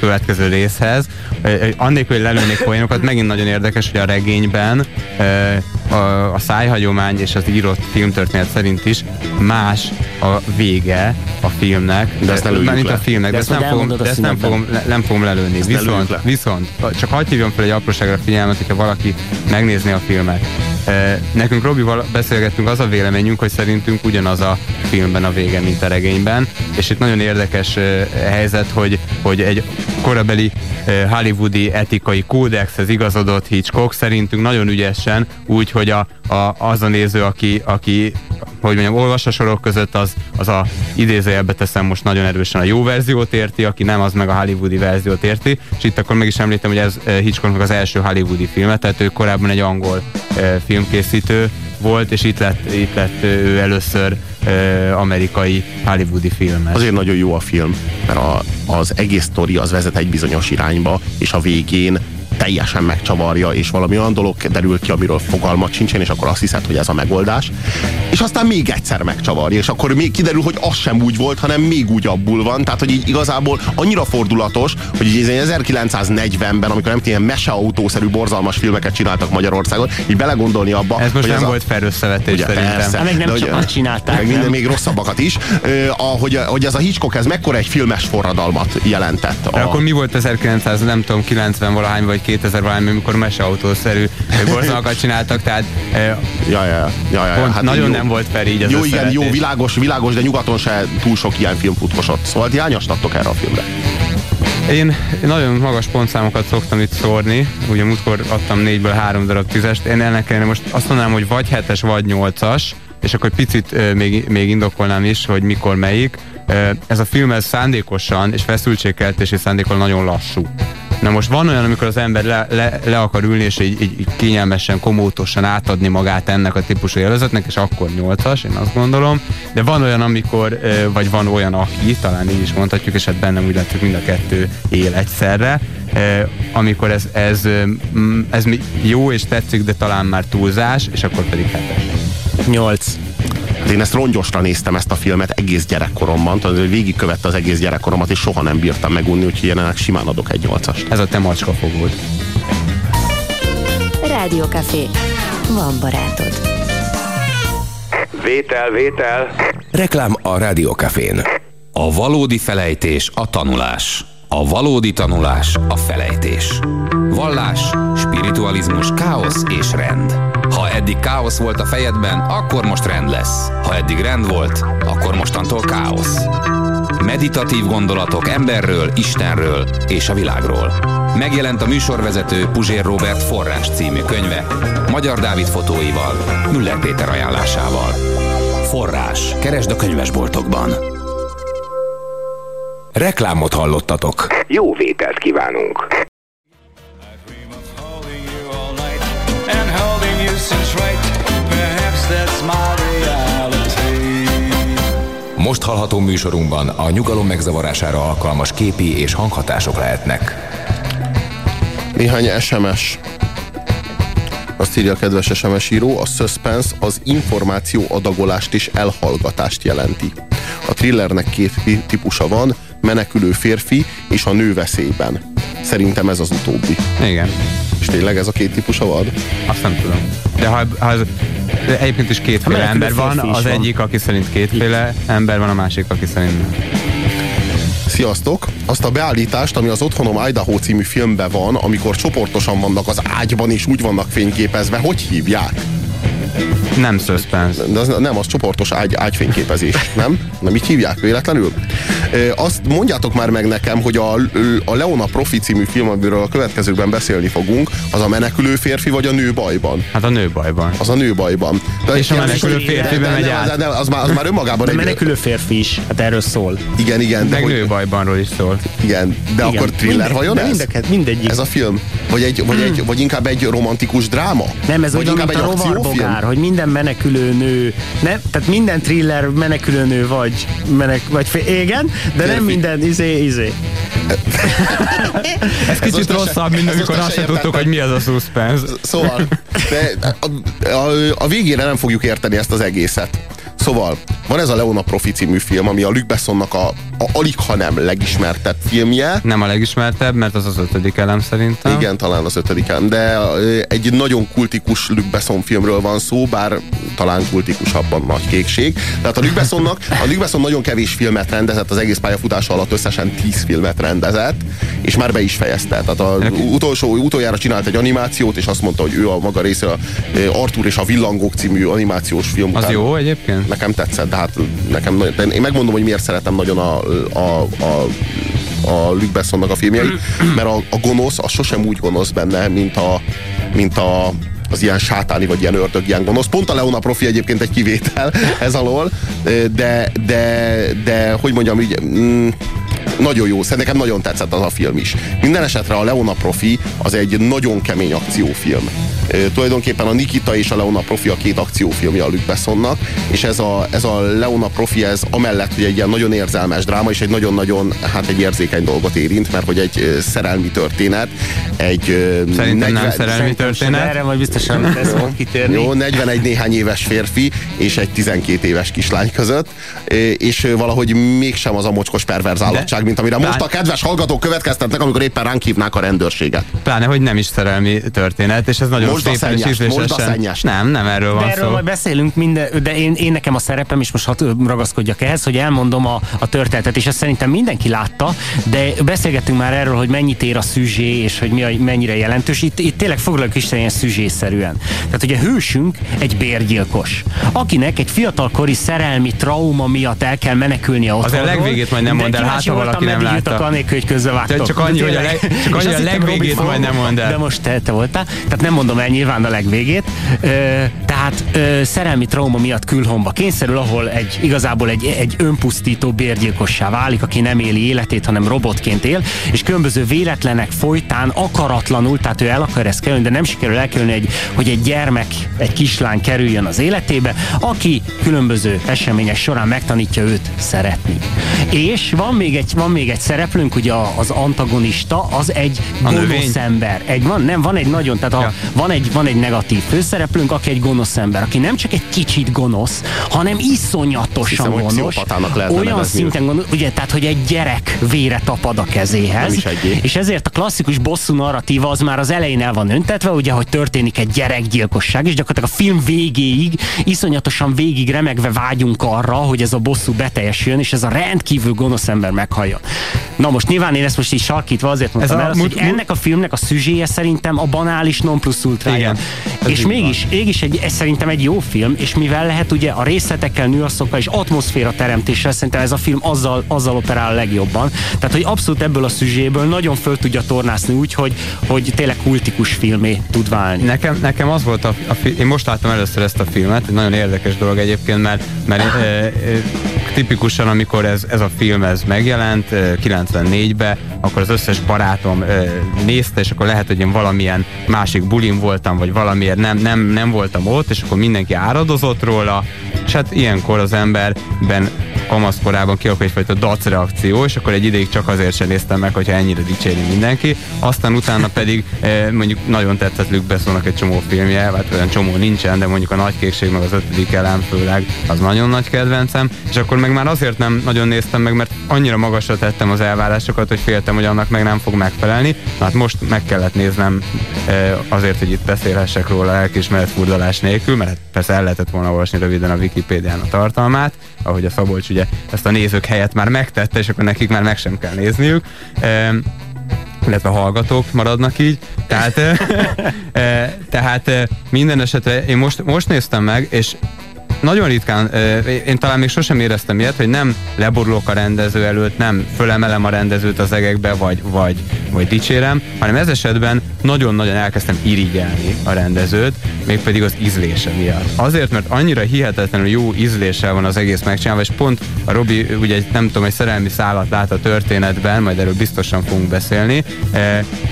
következő részhez, annélkül, hogy lelőnék poénokat, megint nagyon érdekes, hogy a regényben a, szájhagyomány és az írott filmtörténet szerint is más a vége a filmnek. De ezt lelőjük le. a filmnek, de, de ezt, nem fogom, de ezt nem, fogom, nem fogom lelőni. Ezt viszont, viszont, csak hagyd hívjam fel egy apróságra figyelmet, hogyha valaki megnézni a filmet. Nekünk Robival beszélgettünk, az a véleményünk, hogy szerintünk ugyanaz a filmben a vége, mint a regényben, és itt nagyon érdekes helyzet, hogy, hogy egy korabeli hollywoodi etikai kódexhez igazodott Hitchcock szerintünk nagyon ügyesen, úgy, hogy a, a, az a néző, aki, aki hogy mondjam, olvas a sorok között, az, az a idézőjelbe teszem most nagyon erősen a jó verziót érti, aki nem, az meg a hollywoodi verziót érti, és itt akkor meg is említem, hogy ez Hitchcocknak az első hollywoodi filmet, tehát ő korábban egy angol filmkészítő volt, és itt lett, itt lett ő először amerikai hollywoodi film. Azért nagyon jó a film, mert a, az egész sztori az vezet egy bizonyos irányba, és a végén teljesen megcsavarja, és valami olyan dolog derül ki, amiről fogalmat sincsen, és akkor azt hiszed, hogy ez a megoldás. És aztán még egyszer megcsavarja, és akkor még kiderül, hogy az sem úgy volt, hanem még úgy abból van. Tehát, hogy így igazából annyira fordulatos, hogy így 1940-ben, amikor nem ilyen meseautószerű borzalmas filmeket csináltak Magyarországon, így belegondolni abba. Ez most hogy nem ez volt felösszevetés ugye, szerintem. Persze, hát meg nem csak csinálták. Meg minden, még rosszabbakat is. hogy, hogy ez a Hitchcock, ez mekkora egy filmes forradalmat jelentett. A... akkor mi volt 1900, nem tudom, 90 valahány vagy 2000 valami, amikor meseautószerű borzalmakat csináltak, tehát ja, ja, ja, ja, ja, hát nagyon jó, nem volt fel így az Jó, igen, jó, világos, világos, de nyugaton se túl sok ilyen film futkosott. Szóval ti hányastattok erre a filmre? Én, én nagyon magas pontszámokat szoktam itt szórni, ugye múltkor adtam négyből három darab tízest, én ennek ellenére most azt mondanám, hogy vagy hetes, vagy nyolcas, és akkor picit még, még indokolnám is, hogy mikor melyik. Ez a film ez szándékosan és feszültségkeltési szándékol nagyon lassú. Na most van olyan, amikor az ember le, le, le akar ülni, és így, így, így kényelmesen, komótosan átadni magát ennek a típusú élvezetnek, és akkor nyolcas, én azt gondolom. De van olyan, amikor, vagy van olyan, aki, talán így is mondhatjuk, és hát bennem úgy látszik mind a kettő él egyszerre, amikor ez, ez, ez jó és tetszik, de talán már túlzás, és akkor pedig hetes. Nyolc. Hát én ezt rongyosra néztem ezt a filmet egész gyerekkoromban, tehát hogy végigkövette az egész gyerekkoromat, és soha nem bírtam megunni, úgyhogy jelenleg simán adok egy nyolcast. Ez a te macska fogod. Café. Van barátod. Vétel, vétel. Reklám a Cafén. A valódi felejtés a tanulás. A valódi tanulás a felejtés. Vallás, spiritualizmus, káosz és rend. Eddig káosz volt a fejedben, akkor most rend lesz. Ha eddig rend volt, akkor mostantól káosz. Meditatív gondolatok emberről, Istenről és a világról. Megjelent a műsorvezető Puzsér Robert Forrás című könyve, Magyar Dávid fotóival, Müller Péter ajánlásával. Forrás. Keresd a könyvesboltokban. Reklámot hallottatok. Jó vételt kívánunk! Most hallható műsorunkban a nyugalom megzavarására alkalmas képi és hanghatások lehetnek. Néhány SMS. Azt írja a kedves SMS író, a suspense az információ adagolást és elhallgatást jelenti. A thrillernek két típusa van, menekülő férfi és a nő veszélyben. Szerintem ez az utóbbi. Igen. És tényleg ez a két típusa van? Azt nem tudom. De ha, ha de egyébként is kétféle ember van, az van. egyik, aki szerint kétféle ember van, a másik, aki szerint nem. Sziasztok! Azt a beállítást, ami az Otthonom Idaho című filmben van, amikor csoportosan vannak az ágyban és úgy vannak fényképezve, hogy hívják? Nem suspense. De az, nem, az csoportos ágy, ágyfényképezés, nem? Nem így hívják véletlenül? Azt mondjátok már meg nekem, hogy a, a Leona Profi című film, amiről a következőkben beszélni fogunk, az a menekülő férfi vagy a nő bajban? Hát a nő bajban. Az a nő bajban. De És a menekülő férfiben megy de, át. de, de, az, már, az már önmagában De egy... menekülő férfi is, hát erről szól. Igen, igen. De Meg hogy, nő bajbanról is szól. igen, de Igen. akkor thriller vajon de ez? mindeket- mindegyik. Ez a film? Vagy, egy, vagy, egy, vagy inkább egy romantikus dráma? Nem, ez vagy olyan, mint a akciófilm? Rovarbogár, hogy minden menekülő nő, nem, tehát minden thriller menekülő nő vagy, menek, vagy igen, de nem minden izé, izé. <laughs> Ez kicsit most rosszabb, mint ez amikor azt se se tudtuk, hogy mi az a suspense. Szóval, de a, a, a végére nem fogjuk érteni ezt az egészet. Szóval, van ez a Leona Profi című film, ami a Luc Bessonnak a, a alig, ha nem legismertebb filmje. Nem a legismertebb, mert az az ötödik elem szerintem. Igen, talán az ötödiken, de ö, egy nagyon kultikus Luc Besson filmről van szó, bár talán kultikusabban nagy kékség. Tehát a Luc Bessonnak, a Luc Besson nagyon kevés filmet rendezett, az egész pályafutása alatt összesen 10 filmet rendezett, és már be is fejezte. Tehát a utolsó, utoljára csinált egy animációt, és azt mondta, hogy ő a maga részéről a Arthur és a Villangók című animációs film Az után- jó egyébként? Nekem tetszett, de hát nekem nagyon, én megmondom, hogy miért szeretem nagyon a, a, a a Luc Bessonnak a filmjeit, <clears throat> mert a, a gonosz, az sosem úgy gonosz benne, mint a, mint a az ilyen sátáni, vagy ilyen ördög, ilyen gonosz. Pont a Leona profi egyébként egy kivétel <laughs> ez alól, de, de, de hogy mondjam, így, mm, nagyon jó, szerintem nekem nagyon tetszett az a film is. Minden esetre a Leona Profi az egy nagyon kemény akciófilm. E, tulajdonképpen a Nikita és a Leona Profi a két akciófilmje a Luc Bessonnak, és ez a, ez a Leona Profi, ez amellett, hogy egy ilyen nagyon érzelmes dráma, és egy nagyon-nagyon, hát egy érzékeny dolgot érint, mert hogy egy szerelmi történet, egy... Szerintem nem szerelmi történet. Erre majd biztosan lesz fog kitérni. jó, 41 néhány éves férfi és egy 12 éves kislány között, és valahogy mégsem az a mocskos perverz állatság, mint amire most a kedves hallgatók következtetnek, amikor éppen ránk hívnák a rendőrséget. Pláne, hogy nem is szerelmi történet, és ez nagyon Most szépen és szennyest, ízlésesen- most a szennyest. Nem, nem erről van De erről szó. majd beszélünk minden, de én, én nekem a szerepem, és most hadd ragaszkodjak ehhez, hogy elmondom a, a történetet, és ezt szerintem mindenki látta, de beszélgettünk már erről, hogy mennyit ér a szüzsé, és hogy mi a, mennyire jelentős. Itt, itt tényleg foglaljuk is ilyen szüzsészerűen. Tehát ugye hősünk egy bérgyilkos, akinek egy fiatalkori szerelmi trauma miatt el kell menekülnie otthonról. Azért a legvégét majd nem De mondd el, hát, ha valaki nem látta. anélkül, hogy közbevágtok. Csak annyi, hogy a leg- csak annyi, a legvégét majd nem mondd el. De most te, te voltál. Tehát nem mondom el nyilván a legvégét. Ö, tehát ö, szerelmi trauma miatt külhomba kényszerül, ahol egy igazából egy, egy önpusztító bérgyilkossá válik, aki nem éli életét, hanem robotként él, és különböző véletlenek folytán akaratlanul, tehát ő el akar ezt kerülni, de nem sikerül elkerülni, egy, hogy egy gyermek, egy kislány kerüljön az életébe, aki különböző események során megtanítja őt szeretni. És van még egy, van még egy szereplőnk, ugye az antagonista, az egy A gonosz növény? ember. Egy, van, nem, van egy nagyon, tehát a, Ja. van, egy, van egy negatív főszereplőnk, aki egy gonosz ember, aki nem csak egy kicsit gonosz, hanem iszonyatosan Hiszem, gonosz. Olyan szinten gonosz, ugye, tehát, hogy egy gyerek vére tapad a kezéhez. És ezért a klasszikus bosszú narratíva az már az elején el van öntetve, ugye, hogy történik egy gyerekgyilkosság, és gyakorlatilag a film végéig, iszonyatosan végig remegve vágyunk arra, hogy ez a bosszú beteljesüljön, és ez a rendkívül gonosz ember meghallja. Na most nyilván én ezt most így sarkítva azért mondtam Ez a el, mut- hogy ennek a filmnek a szüzséje szerintem a banális non plus ultrája. Igen. és mégis, mégis egy, ez szerintem egy jó film, és mivel lehet ugye a részletekkel, nüanszokkal és atmoszféra teremtéssel, szerintem ez a film azzal, azzal operál a legjobban. Tehát, hogy abszolút ebből a szüzséből nagyon föl tudja tornászni úgy, hogy, hogy tényleg kultikus filmé tud válni. Nekem, nekem az volt a, a én most láttam először ezt a filmet, egy nagyon érdekes dolog egyébként, mert, mert e, e, tipikusan, amikor ez, ez a film ez megjelent 94-be, akkor az összes barátom e, nézte, és akkor lehet, hogy én valamilyen másik bulim voltam, vagy valamiért nem, nem, nem voltam ott, és akkor mindenki áradozott róla, és hát ilyenkor az emberben kamaszkorában kialakul egyfajta dac reakció, és akkor egy ideig csak azért sem néztem meg, hogyha ennyire dicséri mindenki. Aztán utána pedig eh, mondjuk nagyon tetszett Luke Bessonnak egy csomó filmje, hát olyan csomó nincsen, de mondjuk a Nagy Kékség meg az ötödik elem főleg az nagyon nagy kedvencem, és akkor meg már azért nem nagyon néztem meg, mert annyira magasra tettem az elvárásokat, hogy féltem, hogy annak meg nem fog megfelelni. Na, hát most meg kellett néznem eh, azért, hogy itt beszélhessek róla lelkismeret furdalás nélkül, mert persze el lehetett volna olvasni röviden a Wikipédián a tartalmát, ahogy a Szabolcs ugye ezt a nézők helyett már megtette, és akkor nekik már meg sem kell nézniük. E, illetve hallgatók maradnak így. Tehát, <laughs> e, tehát minden esetre én most, most néztem meg, és nagyon ritkán, én talán még sosem éreztem ilyet, hogy nem leborulok a rendező előtt, nem fölemelem a rendezőt az egekbe, vagy, vagy, vagy dicsérem, hanem ez esetben nagyon-nagyon elkezdtem irigyelni a rendezőt, mégpedig az ízlése miatt. Azért, mert annyira hihetetlenül jó ízlése van az egész megcsinálva, és pont a Robi ugye nem tudom, egy szerelmi szállat lát a történetben, majd erről biztosan fogunk beszélni.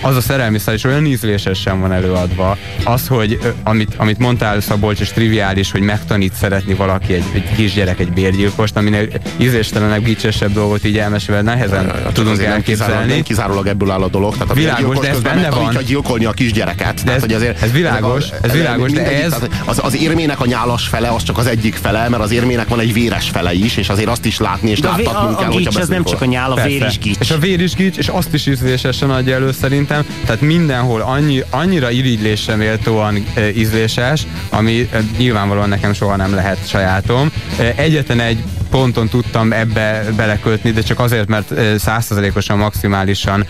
Az a szerelmi szál is olyan ízlésesen van előadva. Az, hogy amit, amit mondtál Szabolcs, és triviális, hogy megtanít szeretni szeretni valaki egy, egy kisgyerek egy bérgyilkost, aminél ízléstelenebb, gicsesebb dolgot így elmesélve nehezen ja, ja, tudunk elképzelni. Nem kizárólag ebből áll a dolog. Tehát a világos, de ez benne van. gyilkolni a kisgyereket. De ez, tehát, hogy azért, ez világos, a, ez világos, de ez... Az, az érmének a nyálas fele az csak az egyik fele, mert az érmének van egy véres fele is, és azért azt is látni és láttatnunk kell, hogy ez nem csak a nyál, a vér is gics. És a vér is gics, és azt is ízlésesen adja elő szerintem. Tehát mindenhol annyi, annyira irigylésre méltóan ízléses, ami nyilvánvalóan nekem soha nem lehet lehet sajátom. Egyetlen egy ponton tudtam ebbe belekötni, de csak azért, mert százszerzelékosan maximálisan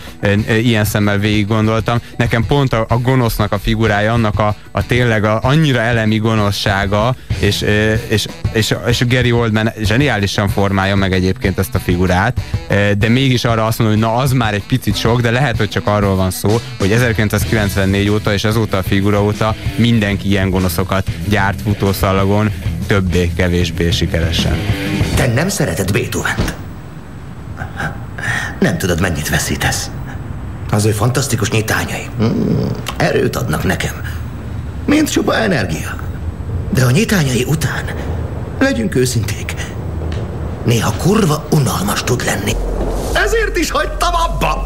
ilyen szemmel végig gondoltam. Nekem pont a, a gonosznak a figurája, annak a, a tényleg a, annyira elemi gonoszsága, és, és, és, és Gary Oldman zseniálisan formálja meg egyébként ezt a figurát, de mégis arra azt mondom, hogy na az már egy picit sok, de lehet, hogy csak arról van szó, hogy 1994 óta és azóta a figura óta mindenki ilyen gonoszokat gyárt futószalagon, többé-kevésbé sikeresen. Te nem szereted Beethoven-t? Nem tudod, mennyit veszítesz. Az ő fantasztikus nyitányai mm, erőt adnak nekem, mint csupa energia. De a nyitányai után, legyünk őszinték, néha kurva unalmas tud lenni. Ezért is hagytam abba!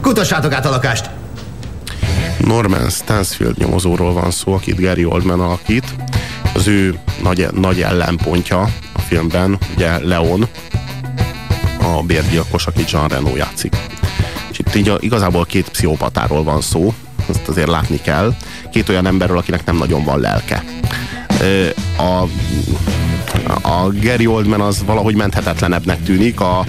Kutassátok át a lakást! Norman Stansfield nyomozóról van szó, akit Gary Oldman alakít. Az ő nagy, nagy ellenpontja a filmben, ugye Leon, a bérgyilkos, aki Jean Reno játszik. És itt így igazából két pszichopatáról van szó, ezt azért látni kell. Két olyan emberről, akinek nem nagyon van lelke. A, a Gary Oldman az valahogy menthetetlenebbnek tűnik, a,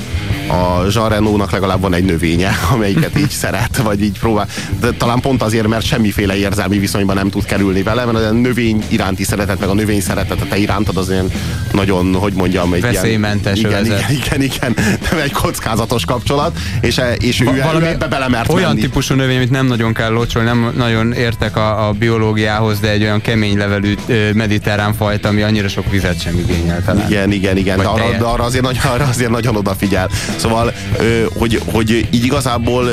a Jean Reno-nak legalább van egy növénye, <laughs> amelyiket így <laughs> szeret, vagy így próbál. De talán pont azért, mert semmiféle érzelmi viszonyban nem tud kerülni vele, mert a növény iránti szeretet, meg a növény szeretete te irántad az ilyen nagyon, hogy mondjam, egy Veszélymentes ilyen, igen, igen, igen, igen, <laughs> nem egy kockázatos kapcsolat, és, és ő, Valami ő ebbe belemert Olyan menni. típusú növény, amit nem nagyon kell locsolni, nem nagyon értek a, a biológiához, de egy olyan kemény levelű mediterrán fajta, ami annyira sok vizet sem igényel talán. Igen, igen, igen, de arra, de arra, azért, nagy, arra azért nagyon odafigyel. Szóval, hogy, hogy így igazából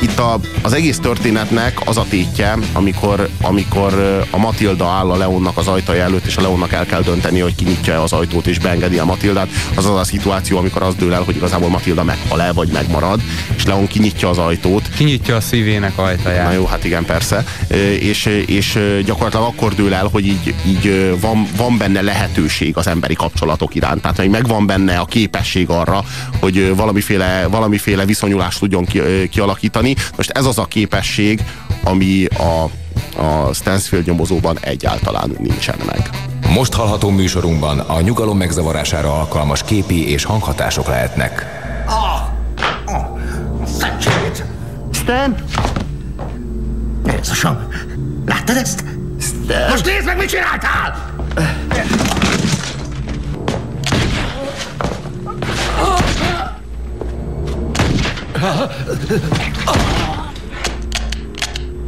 itt a, az egész történetnek az a tétje, amikor, amikor a Matilda áll a Leonnak az ajtaja előtt, és a Leonnak el kell dönteni, hogy kinyitja az ajtót és beengedi a Matildát. Az az a szituáció, amikor az dől el, hogy igazából Matilda meghal el, vagy megmarad, és Leon kinyitja az ajtót. Kinyitja a szívének ajtaját. Na jó, hát igen, persze. És, és gyakorlatilag akkor dől el, hogy így, így van, van benne lehetőség az emberi kapcsolatok iránt. Tehát, hogy megvan benne a képesség arra, hogy valamiféle, valamiféle viszonyulást tudjon ki, kialakítani, javítani. Most ez az a képesség, ami a, a Stansfield nyomozóban egyáltalán nincsen meg. Most hallható műsorunkban a nyugalom megzavarására alkalmas képi és hanghatások lehetnek. Ah! Oh, Stan? Jézusom, láttad ezt? Stan. Most nézd meg, mit csináltál!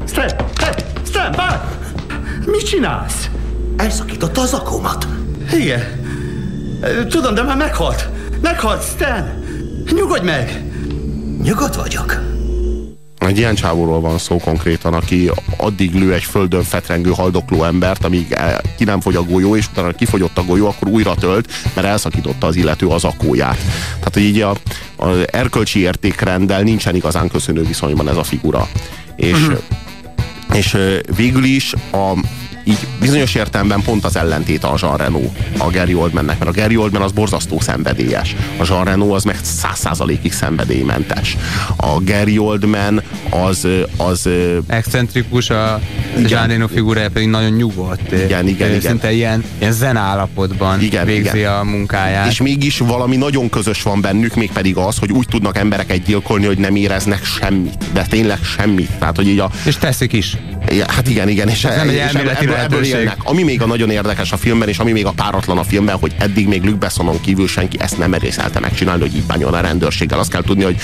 Stan, Stan, bár! Mit csinálsz? Elszakította az akómat. Igen. Tudom, de már meghalt. Meghalt, Stan. Nyugodj meg! Nyugodt vagyok. Egy ilyen csávóról van szó konkrétan, aki addig lő egy földön fetrengő haldokló embert, amíg ki nem fogy a golyó, és utána kifogyott a golyó, akkor újra tölt, mert elszakította az illető az akóját. Tehát, hogy így a erkölcsi értékrenddel nincsen igazán köszönő viszonyban ez a figura. És, uh-huh. és végül is a, így bizonyos értelemben pont az ellentét a Jean Reno a Gary Oldmannek, mert a Gary Oldman az borzasztó szenvedélyes. A Jean Reno az meg száz százalékig szenvedélymentes. A Gary Oldman az... az Excentrikus, a Jean Reno figurája pedig nagyon nyugodt. Igen, igen, igen. Szinte ilyen, ilyen zen állapotban igen, végzi igen. a munkáját. És mégis valami nagyon közös van bennük, mégpedig az, hogy úgy tudnak embereket gyilkolni, hogy nem éreznek semmit. De tényleg semmit. Tehát, hogy így a... És teszik is. Ja, hát igen, igen. És, nem és ebből, ebből élnek. Ami még a nagyon érdekes a filmben, és ami még a páratlan a filmben, hogy eddig még Luke Bessonon kívül senki ezt nem merészelte megcsinálni, hogy így bánjon a rendőrséggel. Azt kell tudni, hogy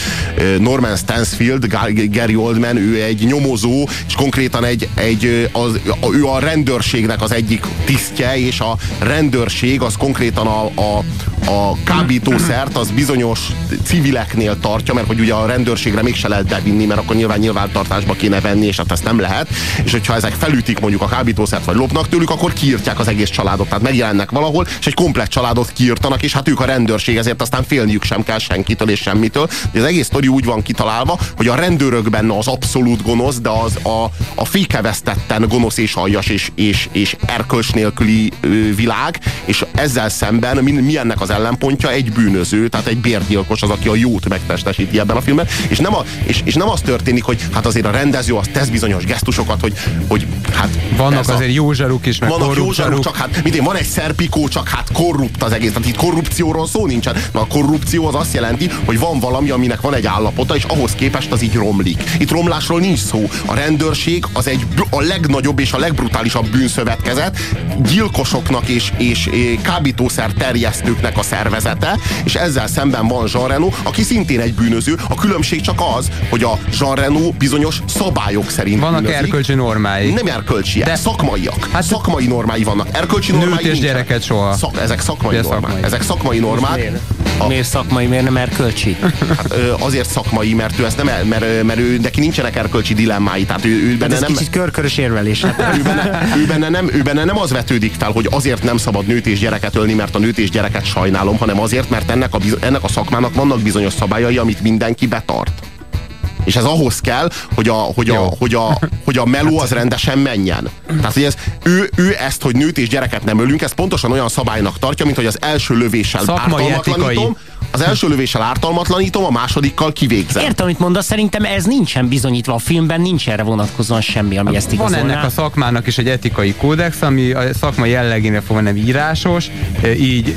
Norman Stansfield, Gary Oldman, ő egy nyomozó, és konkrétan egy, egy az, ő a rendőrségnek az egyik tisztje, és a rendőrség az konkrétan a, a, a kábítószert az bizonyos civileknél tartja, mert hogy ugye a rendőrségre mégse lehet bevinni, mert akkor nyilván nyilvántartásba kéne venni, és hát ezt nem lehet. És hogyha ezek felütik mondjuk a kábítószert, vagy lopnak tőlük, akkor kiírtják az egész családot. Tehát megjelennek valahol, és egy komplett családot kiírtanak, és hát ők a rendőrség, ezért aztán félniük sem kell senkitől és semmitől. De az egész sztori úgy van kitalálva, hogy a rendőrök benne az abszolút gonosz, de az a, a fékevesztetten gonosz és aljas és, és, és erkölcs nélküli világ, és ezzel szemben mi, mi ennek az ellenpontja egy bűnöző, tehát egy bérgyilkos az, aki a jót megtestesíti ebben a filmben, és nem, a, és, és nem az történik, hogy hát azért a rendező az tesz bizonyos gesztusokat, hogy, hogy hát vannak azért a, jó zsaruk is, meg vannak jó zsaruk, csak hát mint én, van egy szerpikó, csak hát korrupt az egész. Tehát itt korrupcióról szó nincsen. Na, a korrupció az azt jelenti, hogy van valami, aminek van egy állapota, és ahhoz képest az így romlik. Itt romlásról nincs szó. A rendőrség az egy a legnagyobb és a legbrutálisabb bűnszövetkezet, gyilkosoknak és, és, és kábítószer terjesztőknek a szervezete, és ezzel szemben van Jean Reno, aki szintén egy bűnöző. A különbség csak az, hogy a Jean Reno bizonyos szabályok szerint Vannak bűnözik. Erkölcsi normái. Nem erkölcsiek, de szakmaiak. Hát szakmai normái vannak. Erkölcsi nőt normái és nincsen. gyereket soha. Szak, ezek szakmai normák. Szakmai. Ezek szakmai normák. Miért? A... miért szakmai, miért nem erkölcsi? <laughs> Hát, azért szakmai, mert ő ezt nem, mert, mert ő, neki nincsenek erkölcsi dilemmái. Tehát ő, ő benne hát ez nem... kicsit körkörös érvelés. Hát. ő, benne, ő, benne nem, ő benne nem az vetődik fel, hogy azért nem szabad nőt és gyereket ölni, mert a nőt és gyereket sajnálom, hanem azért, mert ennek a, ennek a szakmának vannak bizonyos szabályai, amit mindenki betart. És ez ahhoz kell, hogy a, hogy a, hogy a, hogy a meló az rendesen menjen. Tehát, hogy ez, ő, ő ezt, hogy nőt és gyereket nem ölünk, ez pontosan olyan szabálynak tartja, mint hogy az első lövéssel Szakmai ártalmatlanítom, az első lövéssel ártalmatlanítom, a másodikkal kivégzem. Értem, amit mondasz, szerintem ez nincsen bizonyítva a filmben, nincs erre vonatkozóan semmi, ami ezt igazolná. Van ennek a szakmának is egy etikai kódex, ami a szakmai jellegénél fogva nem írásos, így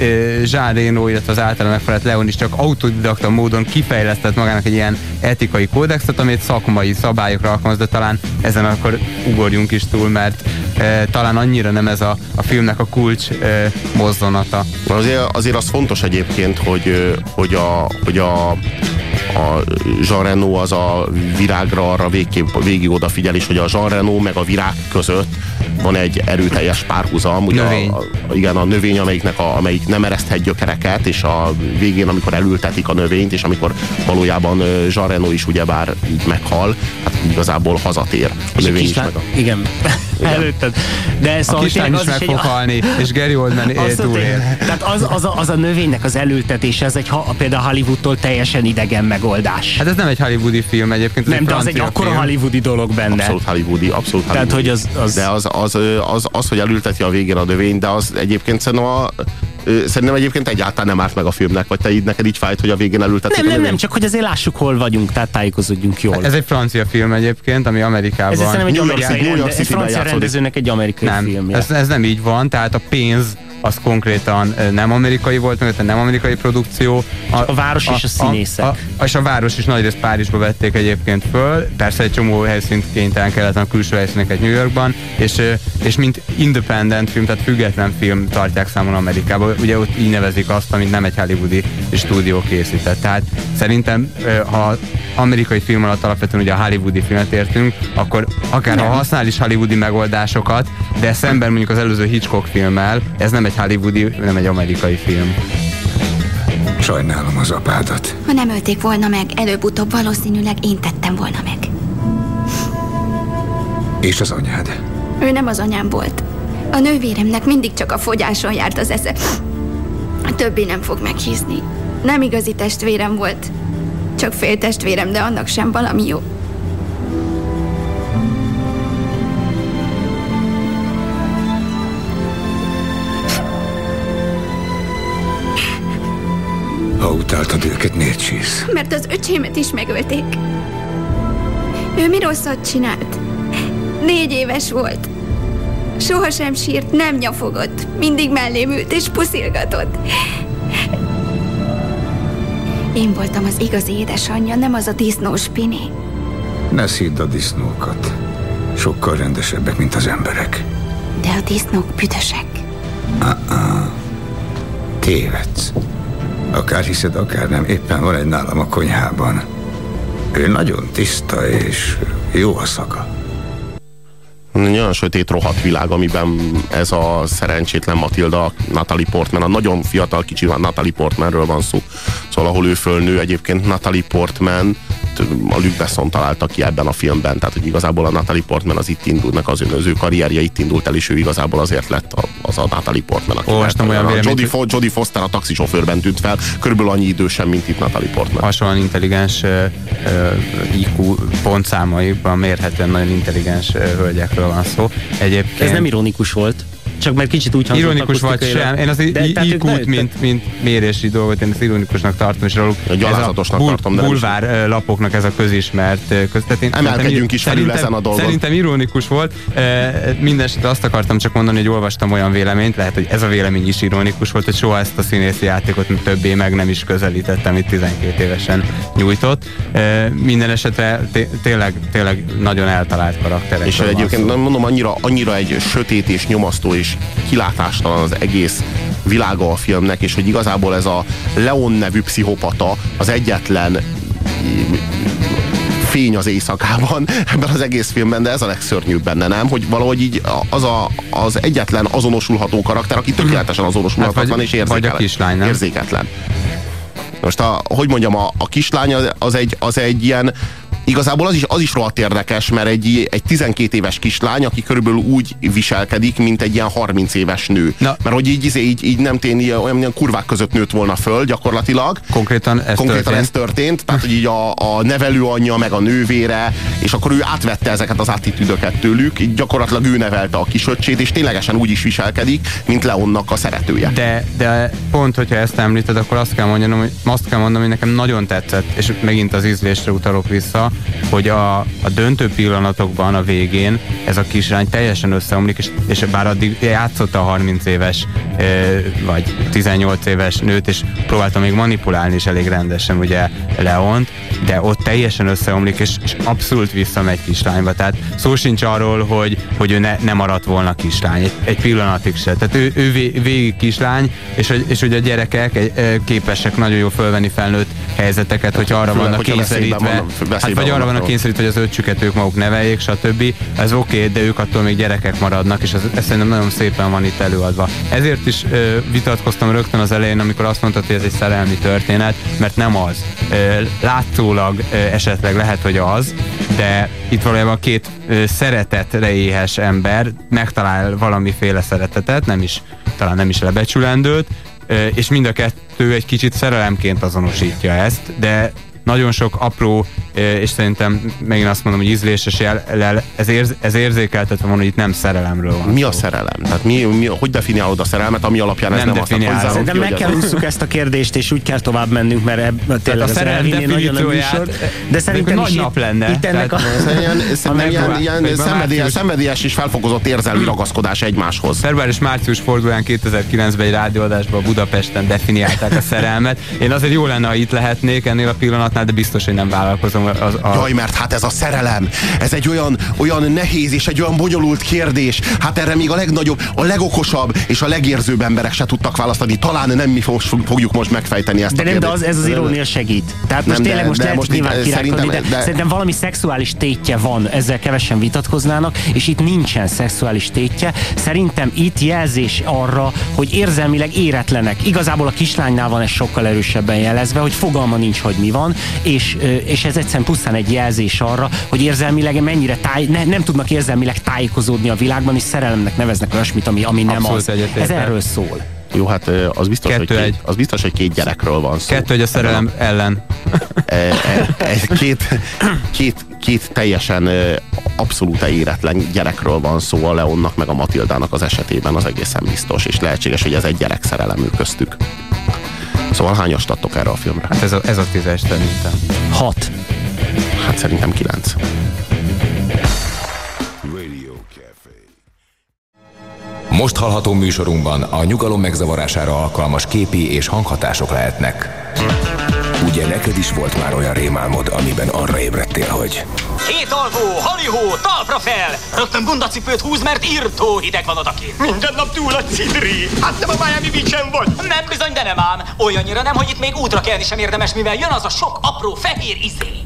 Jean Reno, illetve az általán megfelelt Leon is csak autodidakta módon kifejlesztett magának egy ilyen etikai kódexet, amit szakmai szabályokra alkalmaz, de talán ezen akkor ugorjunk is túl, mert e, talán annyira nem ez a, a filmnek a kulcs e, mozzanata. Azért, azért az fontos egyébként, hogy, hogy a, hogy a a Jean Reno az a virágra arra végképp, végig odafigyel, és hogy a Jean Reno meg a virág között van egy erőteljes párhuzam. Ugye növény. A, a, igen, a növény, amelyiknek a, amelyik nem ereszthet gyökereket, és a végén, amikor elültetik a növényt, és amikor valójában Jean Reno is ugyebár meghal, hát igazából hazatér a növény is. Meg a... Igen. Előtted. De szóval a kislány is meg fog halni, és Gary Oldman túlél. Tehát az, az, a, az a növénynek az elültetése, ez egy ha, például Hollywoodtól teljesen idegen megoldás. Hát ez nem egy hollywoodi film egyébként. Nem, de az egy akkora hollywoodi dolog benne. Abszolút hollywoodi, abszolút Tehát, hollywoodi. hogy az, az... De az, az, az, az, hogy elülteti a végén a növény, de az egyébként szerintem a Szerintem egyébként egyáltalán nem árt meg a filmnek, vagy te így neked így fájt, hogy a végén elültetik Nem, nem, nem, csak hogy azért lássuk, hol vagyunk, tehát tájékozódjunk jól. Ez egy francia film egyébként, ami Amerikában. Ez szerintem egy, amerikai, rende, egy francia rendezőnek egy amerikai nem, filmje. Ez, ez nem így van, tehát a pénz az konkrétan nem amerikai volt, mert nem amerikai produkció. A, a város a, és a színészek. A, a, és a város is nagy részt Párizsba vették egyébként föl, persze egy csomó helyszínt kénytelen kellett a külső helyszíneket New Yorkban, és, és mint independent film, tehát független film tartják számon Amerikában. Ugye ott így nevezik azt, amit nem egy hollywoodi stúdió készített. Tehát szerintem, ha amerikai film alatt alapvetően ugye a hollywoodi filmet értünk, akkor akár nem. ha használ is hollywoodi megoldásokat, de szemben mondjuk az előző Hitchcock filmmel, ez nem egy hollywoodi, nem egy amerikai film. Sajnálom az apádat. Ha nem ölték volna meg, előbb-utóbb valószínűleg én tettem volna meg. És az anyád? Ő nem az anyám volt. A nővéremnek mindig csak a fogyáson járt az esze. A többi nem fog meghízni. Nem igazi testvérem volt. Csak fél testvérem, de annak sem valami jó. Ha utáltad őket, miért sísz? Mert az öcsémet is megölték. Ő mi rosszat csinált? Négy éves volt. Sohasem sírt, nem nyafogott. Mindig mellém ült és puszilgatott. Én voltam az igazi édesanyja, nem az a disznós Pini. Ne szídd a disznókat. Sokkal rendesebbek, mint az emberek. De a disznók büdösek. Uh-uh. Tévedsz. Akár hiszed, akár nem, éppen van egy nálam a konyhában. Ő nagyon tiszta és jó a szaga. Nagyon sötét rohadt világ, amiben ez a szerencsétlen Matilda, Natalie Portman, a nagyon fiatal kicsi Natalie Portmanről van szó. Szóval ahol ő fölnő, egyébként Natalie Portman a Luc Besson találta ki ebben a filmben, tehát hogy igazából a Natalie Portman az itt indult, az, az ő karrierje itt indult el, és ő igazából azért lett a, az a Natalie Portman, aki Olvastam olyan véleményt, Jodie, Fo- Jodie Foster a taxisofőrben tűnt fel, körülbelül annyi idősen, mint itt Natalie Portman. Hasonlóan intelligens uh, uh, IQ pontszámaiban mérhetően nagyon intelligens uh, hölgyekről van szó. Egyébként... Ez nem ironikus volt csak mert kicsit úgy hangzott Ironikus vagy sem. Én az IQ-t, mint, mint mérési dolgot, én ezt ironikusnak tartom, és róluk gyalázatosnak bul, tartom. De bulvár is. lapoknak ez a közismert köztetén. Emelkedjünk is felül ezen a dolgon. Szerintem ironikus volt. Mindenesetre azt akartam csak mondani, hogy olvastam olyan véleményt, lehet, hogy ez a vélemény is ironikus volt, hogy soha ezt a színészi játékot többé meg nem is közelítettem, itt 12 évesen nyújtott. Minden esetre tényleg, tényleg nagyon eltalált karakterek. És egyébként nem mondom, annyira, annyira egy sötét és nyomasztó és és kilátástalan az egész világa a filmnek, és hogy igazából ez a Leon nevű pszichopata az egyetlen fény az éjszakában <laughs> ebben az egész filmben, de ez a legszörnyűbb benne, nem? Hogy valahogy így az a, az egyetlen azonosulható karakter, aki tökéletesen azonosulhatatlan hát és érzéketlen. Vagy a kislány, nem? Érzéketlen. Most a, hogy mondjam, a, a kislány az, az, egy, az egy ilyen Igazából az is, az is rohadt érdekes, mert egy, egy 12 éves kislány, aki körülbelül úgy viselkedik, mint egy ilyen 30 éves nő. Na. Mert hogy így, így, így nem tény, olyan, olyan kurvák között nőtt volna föl gyakorlatilag. Konkrétan ez Konkrétan történt. ez történt. Tehát, hogy így a, a nevelőanyja, meg a nővére, és akkor ő átvette ezeket az attitűdöket tőlük, így gyakorlatilag ő nevelte a kisöccsét, és ténylegesen úgy is viselkedik, mint Leonnak a szeretője. De, de pont, hogyha ezt említed, akkor azt kell mondanom, hogy, azt kell mondanom, hogy nekem nagyon tetszett, és megint az ízlésre utalok vissza, hogy a, a döntő pillanatokban a végén ez a kislány teljesen összeomlik, és, és bár addig játszotta a 30 éves vagy 18 éves nőt, és próbálta még manipulálni is elég rendesen ugye Leont, de ott teljesen összeomlik, és, és abszolút visszamegy kislányba. Tehát szó sincs arról, hogy, hogy ő ne, ne maradt volna kislány. Egy, egy pillanatig se. Tehát ő, ő végig kislány, és, és ugye a gyerekek képesek nagyon jól fölvenni felnőtt helyzeteket, hogyha arra Főleg, vannak kényszerítve, hát, vagy arra vannak kényszerítve, hogy az öccsüket ők maguk neveljék, stb. Ez oké, okay, de ők attól még gyerekek maradnak, és ez, ez szerintem nagyon szépen van itt előadva. Ezért is ö, vitatkoztam rögtön az elején, amikor azt mondtad, hogy ez egy szerelmi történet, mert nem az. Ö, látszólag ö, esetleg lehet, hogy az, de itt valójában két ö, szeretetre éhes ember megtalál valamiféle szeretetet, nem is, talán nem is lebecsülendőt, és mind a kettő egy kicsit szerelemként azonosítja ezt, de nagyon sok apró, és szerintem megint azt mondom, hogy ízléses jel, ez, érz, ez érzékeltetve van, hogy itt nem szerelemről van Mi a szerelem? Tehát mi, mi, hogy definiálod a szerelmet, ami alapján ez nem, nem definiálod. De meg kell ússzuk ezt a kérdést, és úgy kell tovább mennünk, mert ebb, tényleg a szerelem definícióját, de szerintem nagy nap lenne. Itt ennek a, ilyen szenvedélyes, és felfokozott érzelmi ragaszkodás egymáshoz. Február és március fordulóján 2009-ben egy rádióadásban Budapesten definiálták a szerelmet. Én azért jó lenne, ha itt lehetnék ennél a pillanatnál, de biztos, hogy nem vállalkozom. Az, a... Jaj, mert hát ez a szerelem, ez egy olyan, olyan nehéz és egy olyan bonyolult kérdés. Hát erre még a legnagyobb, a legokosabb és a legérzőbb emberek se tudtak választani. Talán nem mi fogjuk most megfejteni ezt de a nem, de az, ez az irónia segít. Tehát most nem, tényleg de, most de lehet most nyilván szerintem, de, de, szerintem valami szexuális tétje van, ezzel kevesen vitatkoznának, és itt nincsen szexuális tétje. Szerintem itt jelzés arra, hogy érzelmileg éretlenek. Igazából a kislánynál van ez sokkal erősebben jelezve, hogy fogalma nincs, hogy mi van, és, és ez egyszerűen pusztán egy jelzés arra, hogy érzelmileg mennyire táj, ne, nem tudnak érzelmileg tájékozódni a világban, és szerelemnek neveznek olyasmit, ami, ami nem Abszolút az. Egyetértem. Ez erről szól. Jó, hát az biztos, Kettő hogy két, az biztos, hogy két gyerekről van szó. Kettő egy a szerelem a... ellen. E, e, e, két, két, két teljesen abszolút éretlen gyerekről van szó a Leonnak meg a Matildának az esetében, az egészen biztos, és lehetséges, hogy ez egy gyerek szerelemű köztük. Szóval hányast adtok erre a filmre? Hát ez a, ez a tízes szerintem. Hat. Hát szerintem kilenc. Most hallható műsorunkban a nyugalom megzavarására alkalmas képi és hanghatások lehetnek. Ugye neked is volt már olyan rémálmod, amiben arra ébredtél, hogy... Hét alvó, halihó, talpra fel! Rögtön bundacipőt húz, mert írtó hideg van odakint. Minden nap túl a cidri. Hát nem a Miami beach vagy. Nem bizony, de nem ám. Olyannyira nem, hogy itt még útra kelni sem érdemes, mivel jön az a sok apró fehér izé.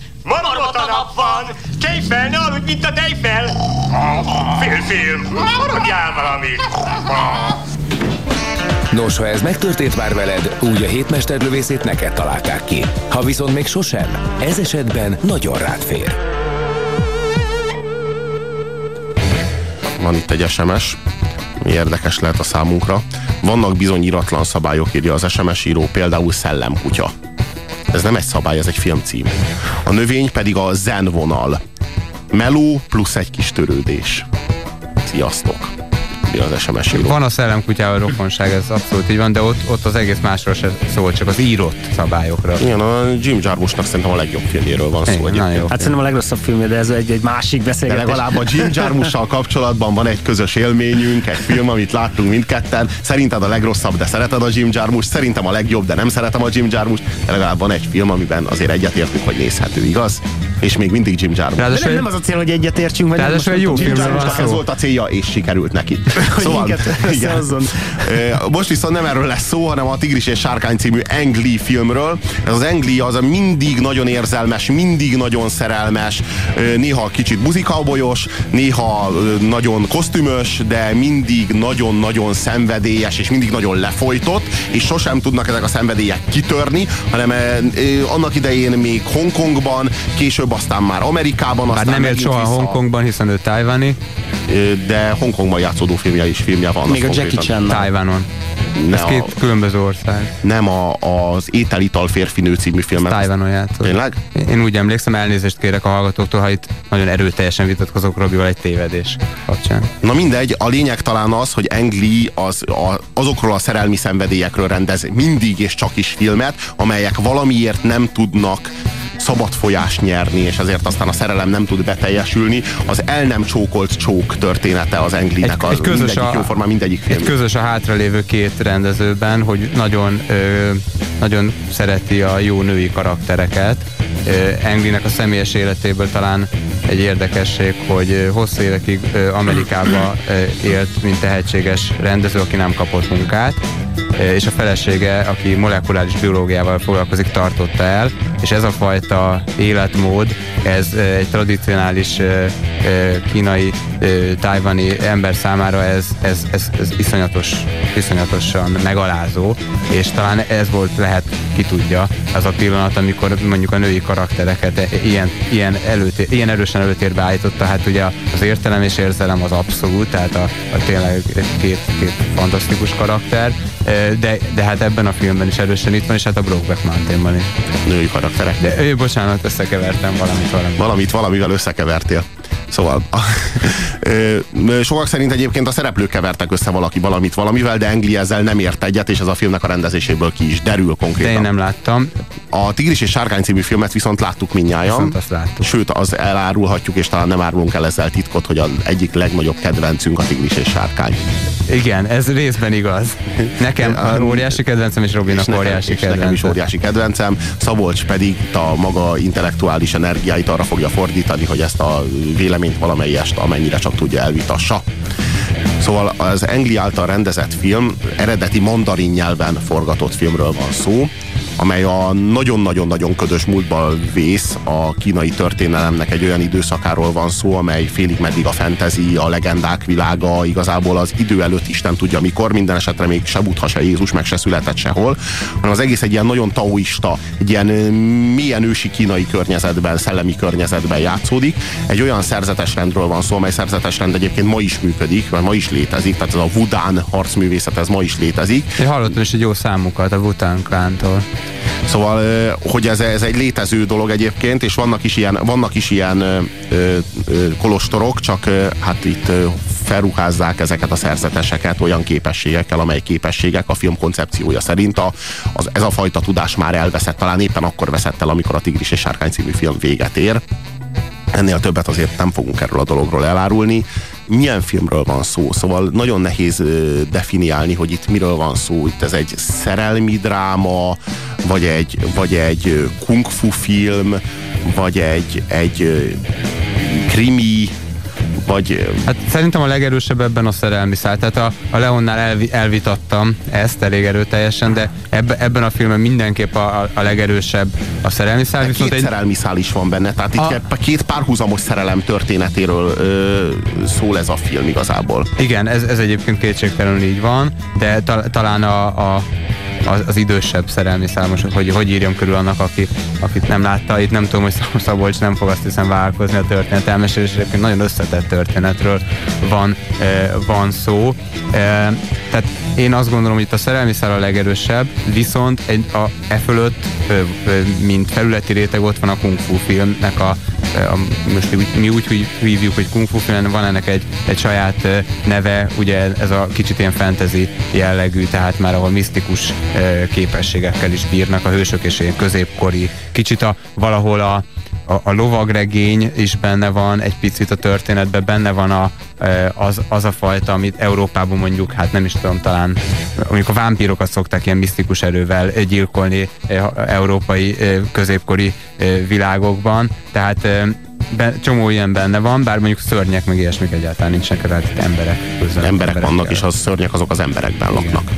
kijöhetsz. Marmota nap van! Kéjfel, ne aludj, mint a tejfel! Film-film, maradjál valamit! Nos, ha ez megtörtént már veled, úgy a hétmesterlövészét neked találták ki. Ha viszont még sosem, ez esetben nagyon rád fér. Van itt egy SMS, mi érdekes lehet a számunkra. Vannak bizony iratlan szabályok, írja az SMS író, például szellemkutya. Ez nem egy szabály, ez egy filmcím. A növény pedig a zen vonal. Meló plusz egy kis törődés. Sziasztok! Írja az SMS író. Van a szellemkutyával rokonság, ez abszolút így van, de ott, ott az egész másról se szól, csak az írott szabályokra. Igen, a Jim Jarmuschnak szerintem a legjobb filmjéről van szó. Igen, jó hát szerintem a legrosszabb filmje, de ez egy, egy másik beszélgetés. De legalább a Jim Jarmuschal kapcsolatban van egy közös élményünk, egy film, amit láttunk mindketten. Szerinted a legrosszabb, de szereted a Jim Jarmusch. Szerintem a legjobb, de nem szeretem a Jim Jarmusch. De legalább van egy film, amiben azért egyetértünk, hogy nézhető, igaz? És még mindig Jim Jarmusch. De nem, nem az a cél, hogy egyetértsünk, vagy nem egy jó Jim Ez volt a célja, és sikerült neki. <laughs> Szóval, igen. Most viszont nem erről lesz szó, hanem a Tigris és Sárkány című Engli filmről. Ez az Engli az a mindig nagyon érzelmes, mindig nagyon szerelmes, néha kicsit buzikabolyos, néha nagyon kosztümös, de mindig nagyon-nagyon szenvedélyes, és mindig nagyon lefolytott, és sosem tudnak ezek a szenvedélyek kitörni, hanem annak idején még Hongkongban, később aztán már Amerikában. Bár aztán nem élt soha vissza... Hongkongban, hiszen ő tájvani. De Hongkongban játszódó filmje is filmje van. Még a Jackie Chan. Tájvánon. Ne Ez a, két különböző ország. Nem a, az Étel-ital férfinő című filmet. Tájvánon játszott. Tényleg? Én úgy emlékszem, elnézést kérek a hallgatóktól, ha itt nagyon erőteljesen vitatkozok Robival egy tévedés kapcsán. Na mindegy, a lényeg talán az, hogy Engli az, a, azokról a szerelmi szenvedélyekről rendez mindig és csak is filmet, amelyek valamiért nem tudnak szabad folyás nyerni, és ezért aztán a szerelem nem tud beteljesülni. Az el nem csókolt csók története az Englinek, az egy közös mindegyik a, jóformán mindegyik film. Egy közös a hátralévő két rendezőben, hogy nagyon, ö, nagyon szereti a jó női karaktereket. Englinek a személyes életéből talán egy érdekesség, hogy hosszú évekig Amerikába élt, mint tehetséges rendező, aki nem kapott munkát, és a felesége, aki molekuláris biológiával foglalkozik, tartotta el, és ez a fajta életmód, ez egy tradicionális kínai, tájvani ember számára ez, ez, ez, ez iszonyatos, iszonyatosan megalázó, és talán ez volt lehet, ki tudja, az a pillanat, amikor mondjuk a női karaktereket ilyen, ilyen, előtér, ilyen erősen előtérbe állította, hát ugye az értelem és érzelem az abszolút, tehát a, a tényleg két, két fantasztikus karakter, de, de hát ebben a filmben is erősen itt van, és hát a Brokeback Mountainban is. Női karakterek. De ő, bocsánat, összekevertem valamit valamivel. Valamit valamivel összekevertél. Szóval a, <laughs> sokak szerint egyébként a szereplők kevertek össze valaki valamit valamivel, de Engli ezzel nem ért egyet, és ez a filmnek a rendezéséből ki is derül konkrétan. De én nem láttam. A Tigris és Sárkány című filmet viszont láttuk minnyáján. Viszont azt láttuk. Sőt, az elárulhatjuk, és talán nem árulunk el ezzel titkot, hogy az egyik legnagyobb kedvencünk a Tigris és Sárkány. Igen, ez részben igaz. Nekem <laughs> a óriási kedvencem, és Robinak és óriási nekem, kedvencem. Nekem is óriási kedvencem. Szabolcs pedig a maga intellektuális energiáit arra fogja fordítani, hogy ezt a véleményt valamelyest amennyire csak tudja elvitassa. Szóval az Engli által rendezett film eredeti mandarin nyelven forgatott filmről van szó, amely a nagyon-nagyon-nagyon ködös múltban vész a kínai történelemnek egy olyan időszakáról van szó, amely félig meddig a fentezi, a legendák világa, igazából az idő előtt Isten tudja mikor, minden esetre még se Buddha, se Jézus, meg se született sehol, hanem az egész egy ilyen nagyon taoista, egy ilyen milyen ősi kínai környezetben, szellemi környezetben játszódik. Egy olyan szerzetes rendről van szó, amely szerzetes rend egyébként ma is működik, mert ma is létezik, tehát ez a Wudán harcművészet, ez ma is létezik. Én hallottam is egy jó számukat a Wudán klántól. Szóval, hogy ez, ez egy létező dolog egyébként, és vannak is ilyen, vannak is ilyen ö, ö, kolostorok, csak hát itt felruházzák ezeket a szerzeteseket olyan képességekkel, amely képességek a film koncepciója szerint a, az, ez a fajta tudás már elveszett, talán éppen akkor veszett el, amikor a Tigris és Sárkány című film véget ér. Ennél többet azért nem fogunk erről a dologról elárulni. Milyen filmről van szó? Szóval nagyon nehéz definiálni, hogy itt miről van szó. Itt ez egy szerelmi dráma, vagy egy, vagy egy kung fu film, vagy egy, egy krimi, vagy... Hát szerintem a legerősebb ebben a szerelmi szál. Tehát a, a Leonnál elvi, elvitattam ezt elég erőteljesen, de ebbe, ebben a filmben mindenképp a, a legerősebb a szerelmi szál. Viszont két egy... szerelmi szál is van benne, tehát a... itt két párhuzamos szerelem történetéről ö, szól ez a film igazából. Igen, ez, ez egyébként kétségtelenül így van, de ta, talán a, a az, az idősebb szerelmi számos, hogy hogy írjam körül annak, aki, akit nem látta. Itt nem tudom, hogy Szabolcs nem fog azt hiszem vállalkozni a történet elmesélés, egyébként nagyon összetett történetről van, e, van szó. E, tehát én azt gondolom, hogy itt a szerelmi szál a legerősebb, viszont egy, a, e fölött, mint felületi réteg ott van a kung fu filmnek a, a most mi, mi úgy hogy hívjuk, hogy kung fu film, van ennek egy, egy saját neve, ugye ez a kicsit ilyen fantasy jellegű, tehát már ahol misztikus képességekkel is bírnak a hősök, és ilyen középkori, kicsit a, valahol a, a, a lovagregény is benne van, egy picit a történetben benne van a, az, az a fajta, amit Európában mondjuk, hát nem is tudom, talán mondjuk a vámpírokat szokták ilyen misztikus erővel gyilkolni európai középkori világokban, tehát be, csomó ilyen benne van, bár mondjuk szörnyek meg ilyesmik egyáltalán nincsenek, tehát emberek közben. Emberek, emberek vannak, és a szörnyek azok az emberekben Igen. laknak.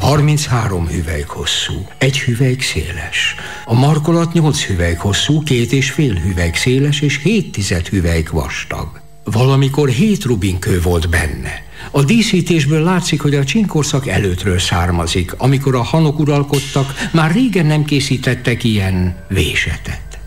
33 hüvelyk hosszú, egy hüvelyk széles. A markolat 8 hüvelyk hosszú, két és fél hüvelyk széles, és 7 tized hüvelyk vastag. Valamikor hét rubinkő volt benne. A díszítésből látszik, hogy a csinkorszak előttről származik, amikor a hanok uralkodtak, már régen nem készítettek ilyen vésetet.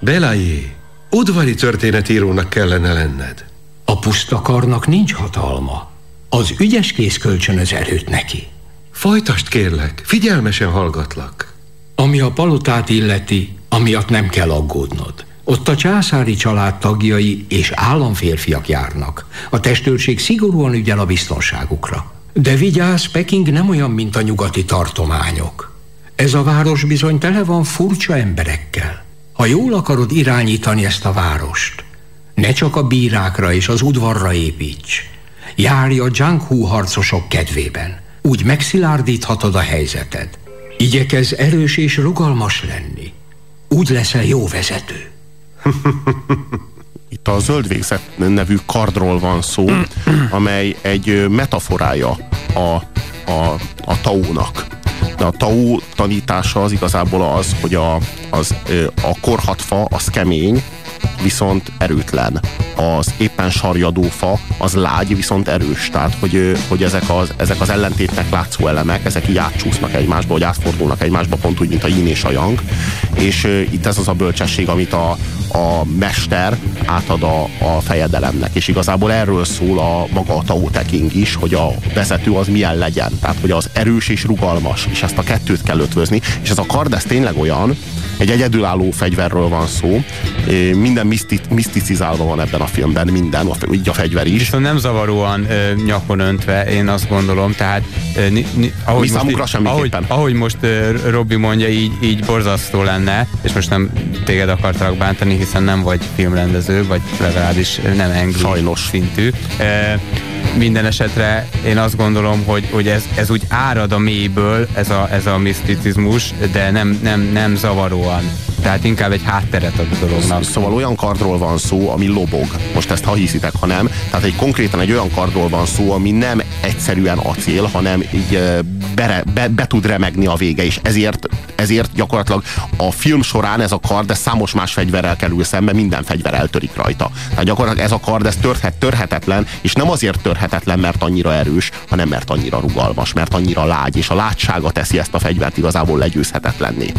Belajé, udvari történetírónak kellene lenned. A pusztakarnak nincs hatalma. Az ügyes kész kölcsönöz erőt neki. Fajtast kérlek, figyelmesen hallgatlak. Ami a palotát illeti, amiatt nem kell aggódnod. Ott a császári család tagjai és államférfiak járnak. A testőrség szigorúan ügyel a biztonságukra. De vigyázz, Peking nem olyan, mint a nyugati tartományok. Ez a város bizony tele van furcsa emberekkel. Ha jól akarod irányítani ezt a várost, ne csak a bírákra és az udvarra építs. Járj a Jianghu harcosok kedvében. Úgy megszilárdíthatod a helyzeted. Igyekez erős és rugalmas lenni. Úgy leszel jó vezető. <laughs> Itt a zöld végzet nevű kardról van szó, amely egy metaforája a, a, a taónak. a Tao tanítása az igazából az, hogy a, az, a korhatfa az kemény, viszont erőtlen. Az éppen sarjadó fa az lágy, viszont erős. Tehát, hogy, hogy ezek, az, ezek az ellentétnek látszó elemek, ezek így átcsúsznak egymásba, vagy átfordulnak egymásba, pont úgy, mint a yin és a yang. És itt ez az a bölcsesség, amit a, a mester átad a, a fejedelemnek. És igazából erről szól a maga a Tao Te King is, hogy a vezető az milyen legyen. Tehát, hogy az erős és rugalmas, és ezt a kettőt kell ötvözni. És ez a kard, ez tényleg olyan, egy egyedülálló fegyverről van szó. Minden miszti, miszticizálva van ebben a filmben, minden, így a fegyver is. Viszont nem zavaróan ö, nyakon öntve, én azt gondolom, tehát ö, ni, ni, ahogy, Mi most, így, ahogy, ahogy most ö, Robi mondja, így, így borzasztó lenne, és most nem téged akartalak bántani, hiszen nem vagy filmrendező, vagy legalábbis nem angol Sajnos. szintű. Ö, minden esetre én azt gondolom, hogy, hogy ez, ez úgy árad a mélyből, ez a, ez a miszticizmus, de nem, nem, nem zavaróan. Tehát inkább egy hátteret ad a dolognak. Szóval olyan kardról van szó, ami lobog. Most ezt ha hiszitek, ha nem. Tehát egy konkrétan egy olyan kardról van szó, ami nem egyszerűen acél, hanem így be, be, be tud remegni a vége, és ezért, ezért gyakorlatilag a film során ez a kard, ez számos más fegyverrel kerül szembe, minden fegyver eltörik rajta. Tehát gyakorlatilag ez a kard, ez törhet, törhetetlen, és nem azért törhetetlen, mert annyira erős, hanem mert annyira rugalmas, mert annyira lágy, és a látsága teszi ezt a fegyvert igazából legyőzhetetlenné.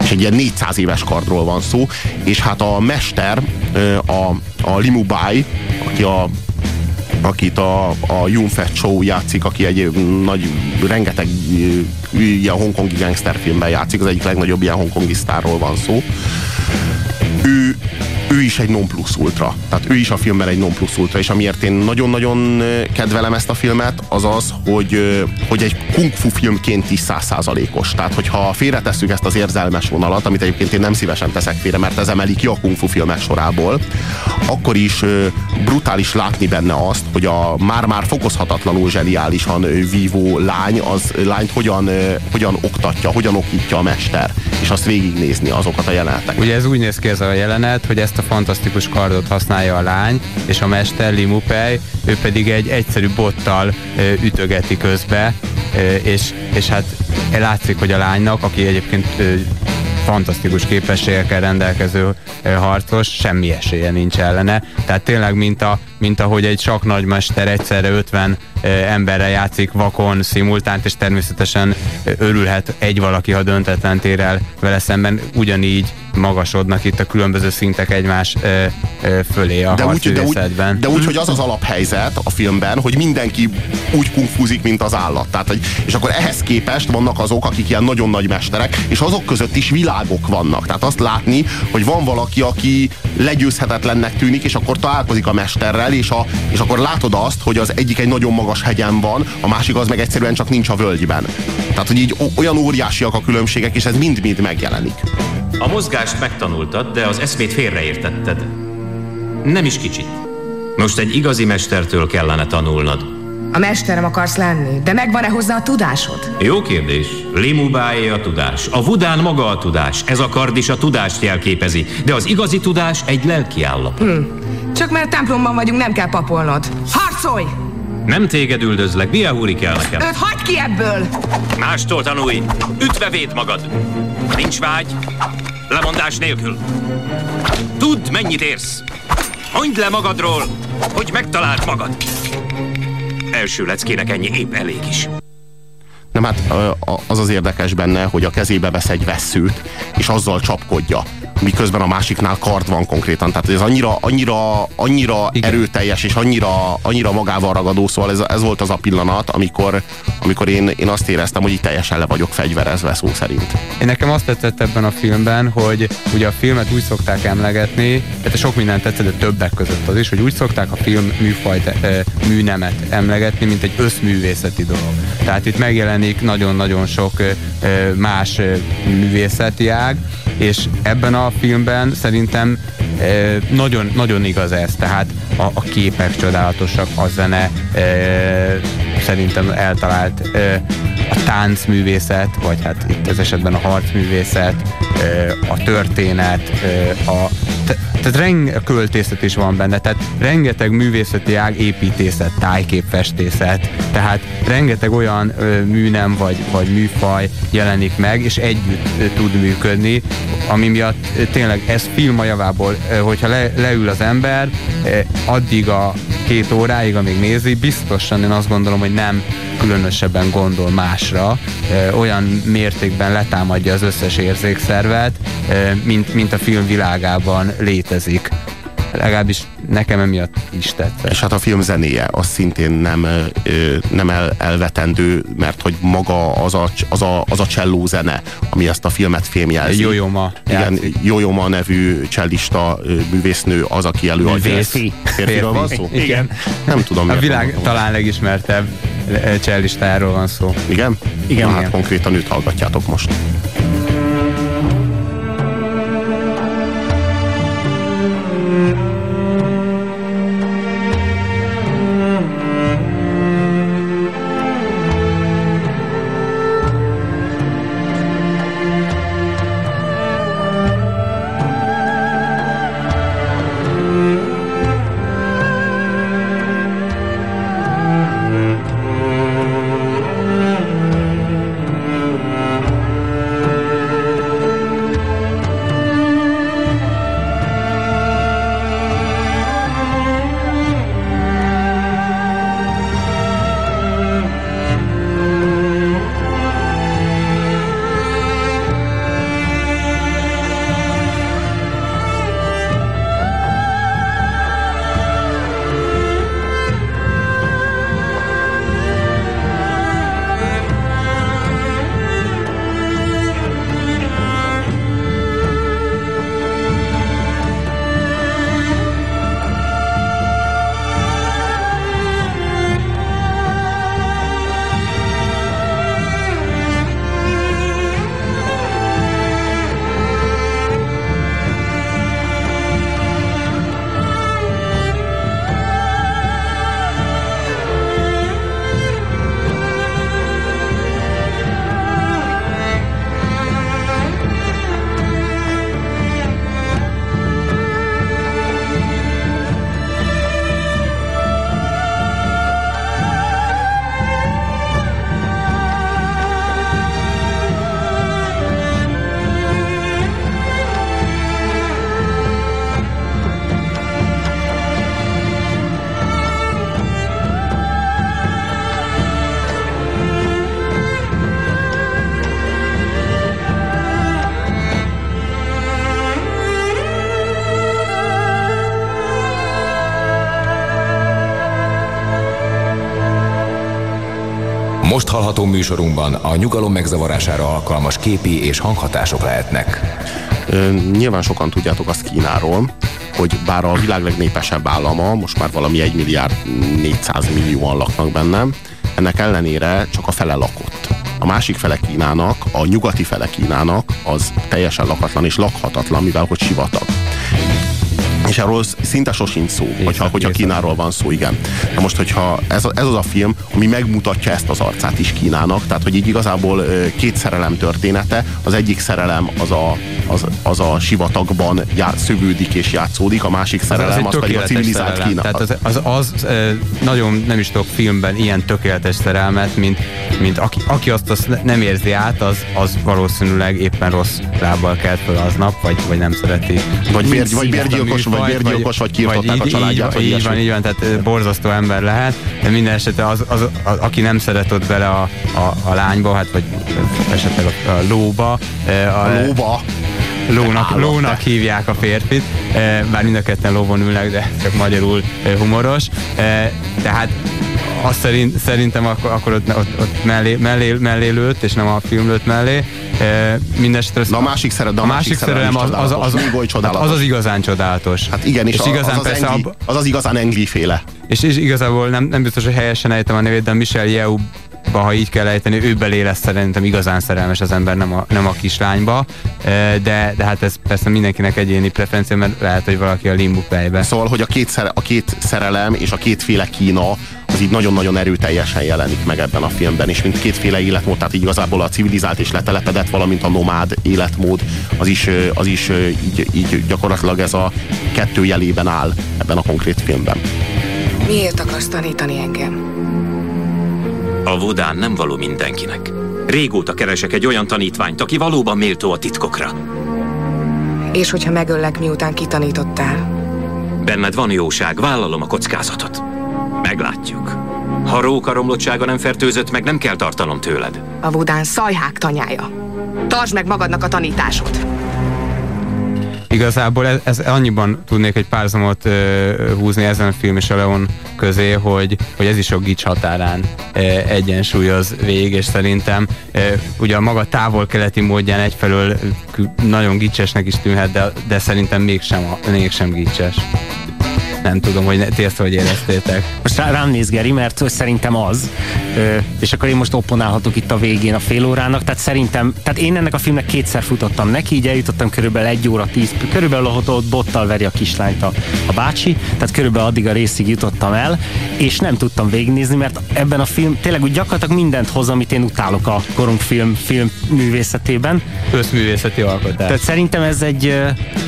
És egy ilyen 400 éves kardról van szó, és hát a mester, a, a Limu Bai, aki a akit a, a Yun Fat Show játszik, aki egy nagy, rengeteg ilyen hongkongi gangsterfilmben játszik, az egyik legnagyobb ilyen hongkongi sztárról van szó. Ő, ő is egy non plus ultra. Tehát ő is a filmben egy non plus ultra, és amiért én nagyon-nagyon kedvelem ezt a filmet, az az, hogy, hogy egy kung fu filmként is százszázalékos. Tehát, hogyha félretesszük ezt az érzelmes vonalat, amit egyébként én nem szívesen teszek félre, mert ez emeli ki a kung fu filmek sorából, akkor is brutális látni benne azt, hogy a már-már fokozhatatlanul zseniálisan vívó lány, az lányt hogyan, hogyan oktatja, hogyan okítja a mester, és azt végignézni azokat a jeleneteket. Ugye ez úgy néz ki ez a jelenet, hogy ezt a fantasztikus kardot használja a lány, és a mester Limupej, ő pedig egy egyszerű bottal ütögeti közbe, és, és hát látszik, hogy a lánynak, aki egyébként fantasztikus képességekkel rendelkező harcos, semmi esélye nincs ellene. Tehát tényleg, mint, a, mint ahogy egy csak nagymester egyszerre 50 emberre játszik vakon, szimultánt, és természetesen örülhet egy valaki, ha döntetlen tér el vele szemben, ugyanígy magasodnak itt a különböző szintek egymás ö, ö, fölé a de úgy, de, úgy, de úgy, hogy az az alaphelyzet a filmben, hogy mindenki úgy kungfuzik, mint az állat. Tehát, hogy, és akkor ehhez képest vannak azok, akik ilyen nagyon nagy mesterek, és azok között is világok vannak. Tehát azt látni, hogy van valaki, aki legyőzhetetlennek tűnik, és akkor találkozik a mesterrel, és, a, és akkor látod azt, hogy az egyik egy nagyon magas hegyen van, a másik az meg egyszerűen csak nincs a völgyben. Tehát, hogy így olyan óriásiak a különbségek, és ez mind-mind megjelenik. A mozgást megtanultad, de az eszmét félreértetted. Nem is kicsit. Most egy igazi mestertől kellene tanulnod. A mesterem akarsz lenni, de megvan-e hozzá a tudásod? Jó kérdés. Limubáé a tudás. A vudán maga a tudás. Ez a kard is a tudást jelképezi. De az igazi tudás egy lelki állapot. Hm. Csak mert templomban vagyunk, nem kell papolnod. Harcolj! Nem téged üldözlek, Biahúri kell nekem. Őt hagyd ki ebből! Mástól tanulj! Ütve véd magad! Nincs vágy, lemondás nélkül. Tudd, mennyit érsz! Mondd le magadról, hogy megtaláld magad! Első leckének ennyi épp elég is. Nem, hát az az érdekes benne, hogy a kezébe vesz egy veszőt, és azzal csapkodja miközben a másiknál kard van konkrétan. Tehát ez annyira, annyira, annyira erőteljes és annyira, annyira magával ragadó, szóval ez, ez volt az a pillanat, amikor, amikor én, én azt éreztem, hogy itt teljesen le vagyok fegyverezve szó szerint. Én nekem azt tetszett ebben a filmben, hogy ugye a filmet úgy szokták emlegetni, tehát sok minden tetszett, de többek között az is, hogy úgy szokták a film műfajt, műnemet emlegetni, mint egy összművészeti dolog. Tehát itt megjelenik nagyon-nagyon sok más művészeti ág, és ebben a filmben szerintem e, nagyon, nagyon igaz ez, tehát a, a képek csodálatosak, a zene e, szerintem eltalált e, a táncművészet, vagy hát itt ez esetben a harcművészet, a történet, a, te, tehát rengeteg költészet is van benne, tehát rengeteg művészeti ág, építészet, tájképfestészet, tehát rengeteg olyan ö, műnem vagy, vagy műfaj jelenik meg, és együtt ö, tud működni, ami miatt ö, tényleg ez film a javából, ö, hogyha le, leül az ember, ö, addig a két óráig, amíg nézi, biztosan én azt gondolom, hogy nem különösebben gondol másra, olyan mértékben letámadja az összes érzékszervet, mint, mint a film világában létezik. Legalábbis nekem emiatt is tetszett. És hát a film zenéje az szintén nem, nem el, elvetendő, mert hogy maga az a, az a, az a cselló zene, ami ezt a filmet fémjelzi. Jójóma. Igen, Jójóma nevű csellista művésznő az, aki előadja. Művészi. Férfiról van szó? Igen. Nem tudom. A világ mondom. talán legismertebb cellistáról van szó. Igen? Igen. Na, hát Igen. konkrétan őt hallgatjátok most. Most hallható műsorunkban a nyugalom megzavarására alkalmas képi és hanghatások lehetnek. Ö, nyilván sokan tudjátok azt Kínáról, hogy bár a világ legnépesebb állama, most már valami 1 milliárd 400 millióan laknak bennem, ennek ellenére csak a fele lakott. A másik fele Kínának, a nyugati fele Kínának az teljesen lakatlan és lakhatatlan, mivel hogy sivatag. És erről szinte sosincs szó, hogyha, hogyha Kínáról van szó, igen. Na most, hogyha ez, ez az a film, ami megmutatja ezt az arcát is Kínának, tehát, hogy így igazából két szerelem története, az egyik szerelem az a, az, az a sivatagban já, szövődik és játszódik, a másik szerelem az, az, pedig a civilizált szerelem. Kína. Tehát az, az, az, nagyon nem is tudok filmben ilyen tökéletes szerelmet, mint, mint aki, aki azt, azt ne- nem érzi át, az, az valószínűleg éppen rossz lábbal kelt fel aznap, vagy, vagy nem szereti. Vagy bér- vagy bérgyilkos, vagy műfajt, bérgyilkos, vagy kiirtották a családját, így, vagy így, van, így van, tehát borzasztó ember lehet, de minden esetre az, az, az, aki nem szeret ott bele a, a, a lányba, hát vagy esetleg a, a lóba. A, A lóba? Lónak, Állat, lónak hívják a férfit, bár mind a ketten lóvon ülnek, de csak magyarul humoros. Eh, Tehát azt szerint, szerintem akkor, akkor ott, ott, ott mellé, mellé, mellé lőtt, és nem a film lőtt mellé. E, Mindenesetre De a másik szerelem, a másik szerelem az, az, az, az, az, az igazán csodálatos. Hát igen, és, és az, igazán az, az, persze Engli, az az igazán Engli féle. és, és igazából nem, nem biztos, hogy helyesen ejtem a nevét, de Michel Yeoh ha így kell ejteni, ő belé lesz szerintem igazán szerelmes az ember, nem a, nem a kislányba, E, de, de hát ez persze mindenkinek egyéni preferencia, mert lehet, hogy valaki a limbu fejbe. Szóval, hogy a két, szere, a két szerelem és a kétféle Kína az így nagyon-nagyon erőteljesen jelenik meg ebben a filmben, és mint kétféle életmód, tehát így igazából a civilizált és letelepedett, valamint a nomád életmód, az is, az is így, így gyakorlatilag ez a kettő jelében áll ebben a konkrét filmben. Miért akarsz tanítani engem? A vodán nem való mindenkinek. Régóta keresek egy olyan tanítványt, aki valóban méltó a titkokra. És hogyha megöllek, miután kitanítottál? Benned van jóság, vállalom a kockázatot. Meglátjuk. Ha róka romlottsága nem fertőzött meg, nem kell tartanom tőled. A Vudán szajhák tanyája. Tartsd meg magadnak a tanításod. Igazából ez, ez annyiban tudnék egy párhuzamot uh, húzni ezen a film és a Leon közé, hogy, hogy ez is a gics határán uh, egyensúlyoz végig, és szerintem uh, ugye a maga távol-keleti módján egyfelől nagyon gicsesnek is tűnhet, de, de szerintem mégsem, mégsem gicses. Nem tudom, hogy ti ezt hogy éreztétek. Most rám néz Geri, mert szerintem az, és akkor én most opponálhatok itt a végén a fél órának, tehát szerintem, tehát én ennek a filmnek kétszer futottam neki, így eljutottam körülbelül egy óra tíz, körülbelül ahol ott bottal veri a kislányt a, a bácsi, tehát körülbelül addig a részig jutottam el, és nem tudtam végignézni, mert ebben a film tényleg úgy gyakorlatilag mindent hoz, amit én utálok a korunk film, film művészetében. Összművészeti alkotás. Tehát szerintem ez egy,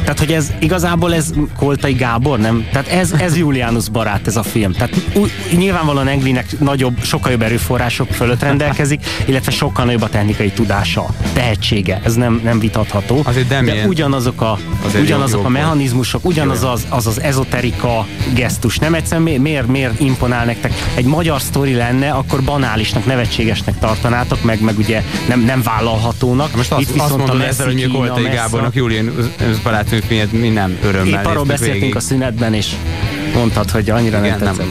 tehát hogy ez igazából ez Koltai Gábor, nem? Tehát ez, ez Julianus barát ez a film. Tehát úgy, nyilvánvalóan Englinek nagyobb, sokkal jobb erőforrások fölött rendelkezik, illetve sokkal nagyobb a technikai tudása, tehetsége, ez nem, nem vitatható. Azért de ugyanazok a, ugyanazok a mechanizmusok, ugyanaz az, az az ezoterika gesztus. Nem egyszerűen miért, miért imponál nektek? Egy magyar sztori lenne, akkor banálisnak, nevetségesnek tartanátok, meg, meg ugye nem, nem vállalhatónak. Most azt, Itt azt mondom ezzel, hogy mi Koltai Gábornak Julian barátnő mi nem örömmel Épp arról beszéltünk végig. a szünetben, és mondtad, hogy annyira Igen, nem tetszett.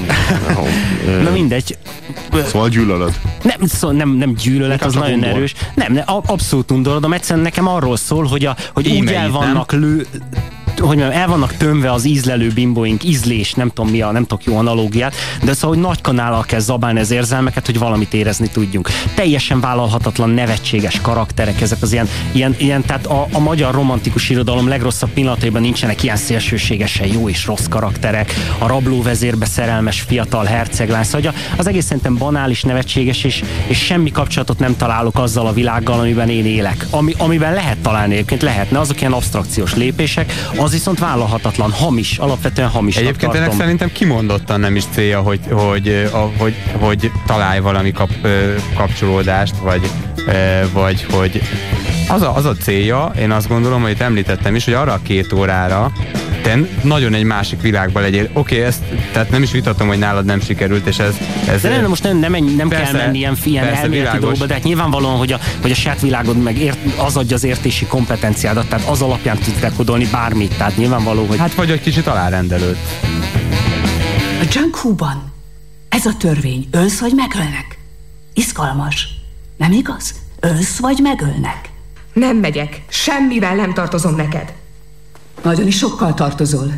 Nem. Na mindegy. Szóval gyűlölöd? Nem, szó, nem, nem gyűlölet, az nagyon undor? erős. Nem, nem abszolút undorodom. Egyszerűen nekem arról szól, hogy, a, hogy úgy el vannak lő, hogy mondjam, el vannak tömve az ízlelő bimbóink, ízlés, nem tudom mi a, nem tudok jó analógiát, de szóval, hogy nagy kanállal kell zabálni az érzelmeket, hogy valamit érezni tudjunk. Teljesen vállalhatatlan, nevetséges karakterek, ezek az ilyen, ilyen, ilyen tehát a, a magyar romantikus irodalom legrosszabb pillanataiban nincsenek ilyen szélsőségesen jó és rossz karakterek, a rablóvezérbe szerelmes fiatal herceglány, szóval az egész szerintem banális, nevetséges, és, és semmi kapcsolatot nem találok azzal a világgal, amiben én élek. Ami, amiben lehet találni egyébként, lehetne, azok ilyen abstrakciós lépések, az viszont vállalhatatlan, hamis, alapvetően hamis. Egyébként ennek szerintem kimondottan nem is célja, hogy, hogy, hogy, hogy találj valami kap, kapcsolódást, vagy, vagy hogy az a, az a célja, én azt gondolom, hogy itt említettem is, hogy arra a két órára te nagyon egy másik világban legyél. Oké, okay, ezt tehát nem is vitatom, hogy nálad nem sikerült, és ez... ez de nem, most nem, nem, nem persze, kell menni ilyen, ilyen persze, elméleti dolgokba, de hát nyilvánvalóan, hogy a, hogy a saját világod meg ért, az adja az értési kompetenciádat, tehát az alapján tudsz dekodolni bármit, tehát nyilvánvaló, hogy... Hát vagy egy kicsit alárendelőd. A Junkhuban ez a törvény, ölsz vagy megölnek? Izgalmas, nem igaz? Ölsz vagy megölnek? Nem megyek, semmivel nem tartozom neked. Nagyon is sokkal tartozol.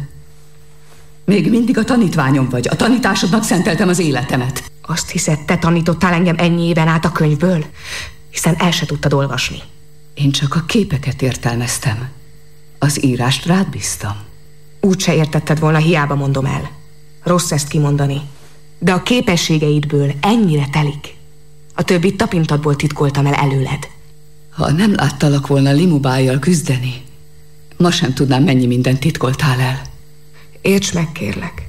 Még mindig a tanítványom vagy. A tanításodnak szenteltem az életemet. Azt hiszed, te tanítottál engem ennyi éven át a könyvből? Hiszen el se tudtad olvasni. Én csak a képeket értelmeztem. Az írást rád bíztam. Úgy se értetted volna, hiába mondom el. Rossz ezt kimondani. De a képességeidből ennyire telik. A többit tapintatból titkoltam el előled. Ha nem láttalak volna limubájjal küzdeni, Ma sem tudnám, mennyi mindent titkoltál el. Érts meg, kérlek.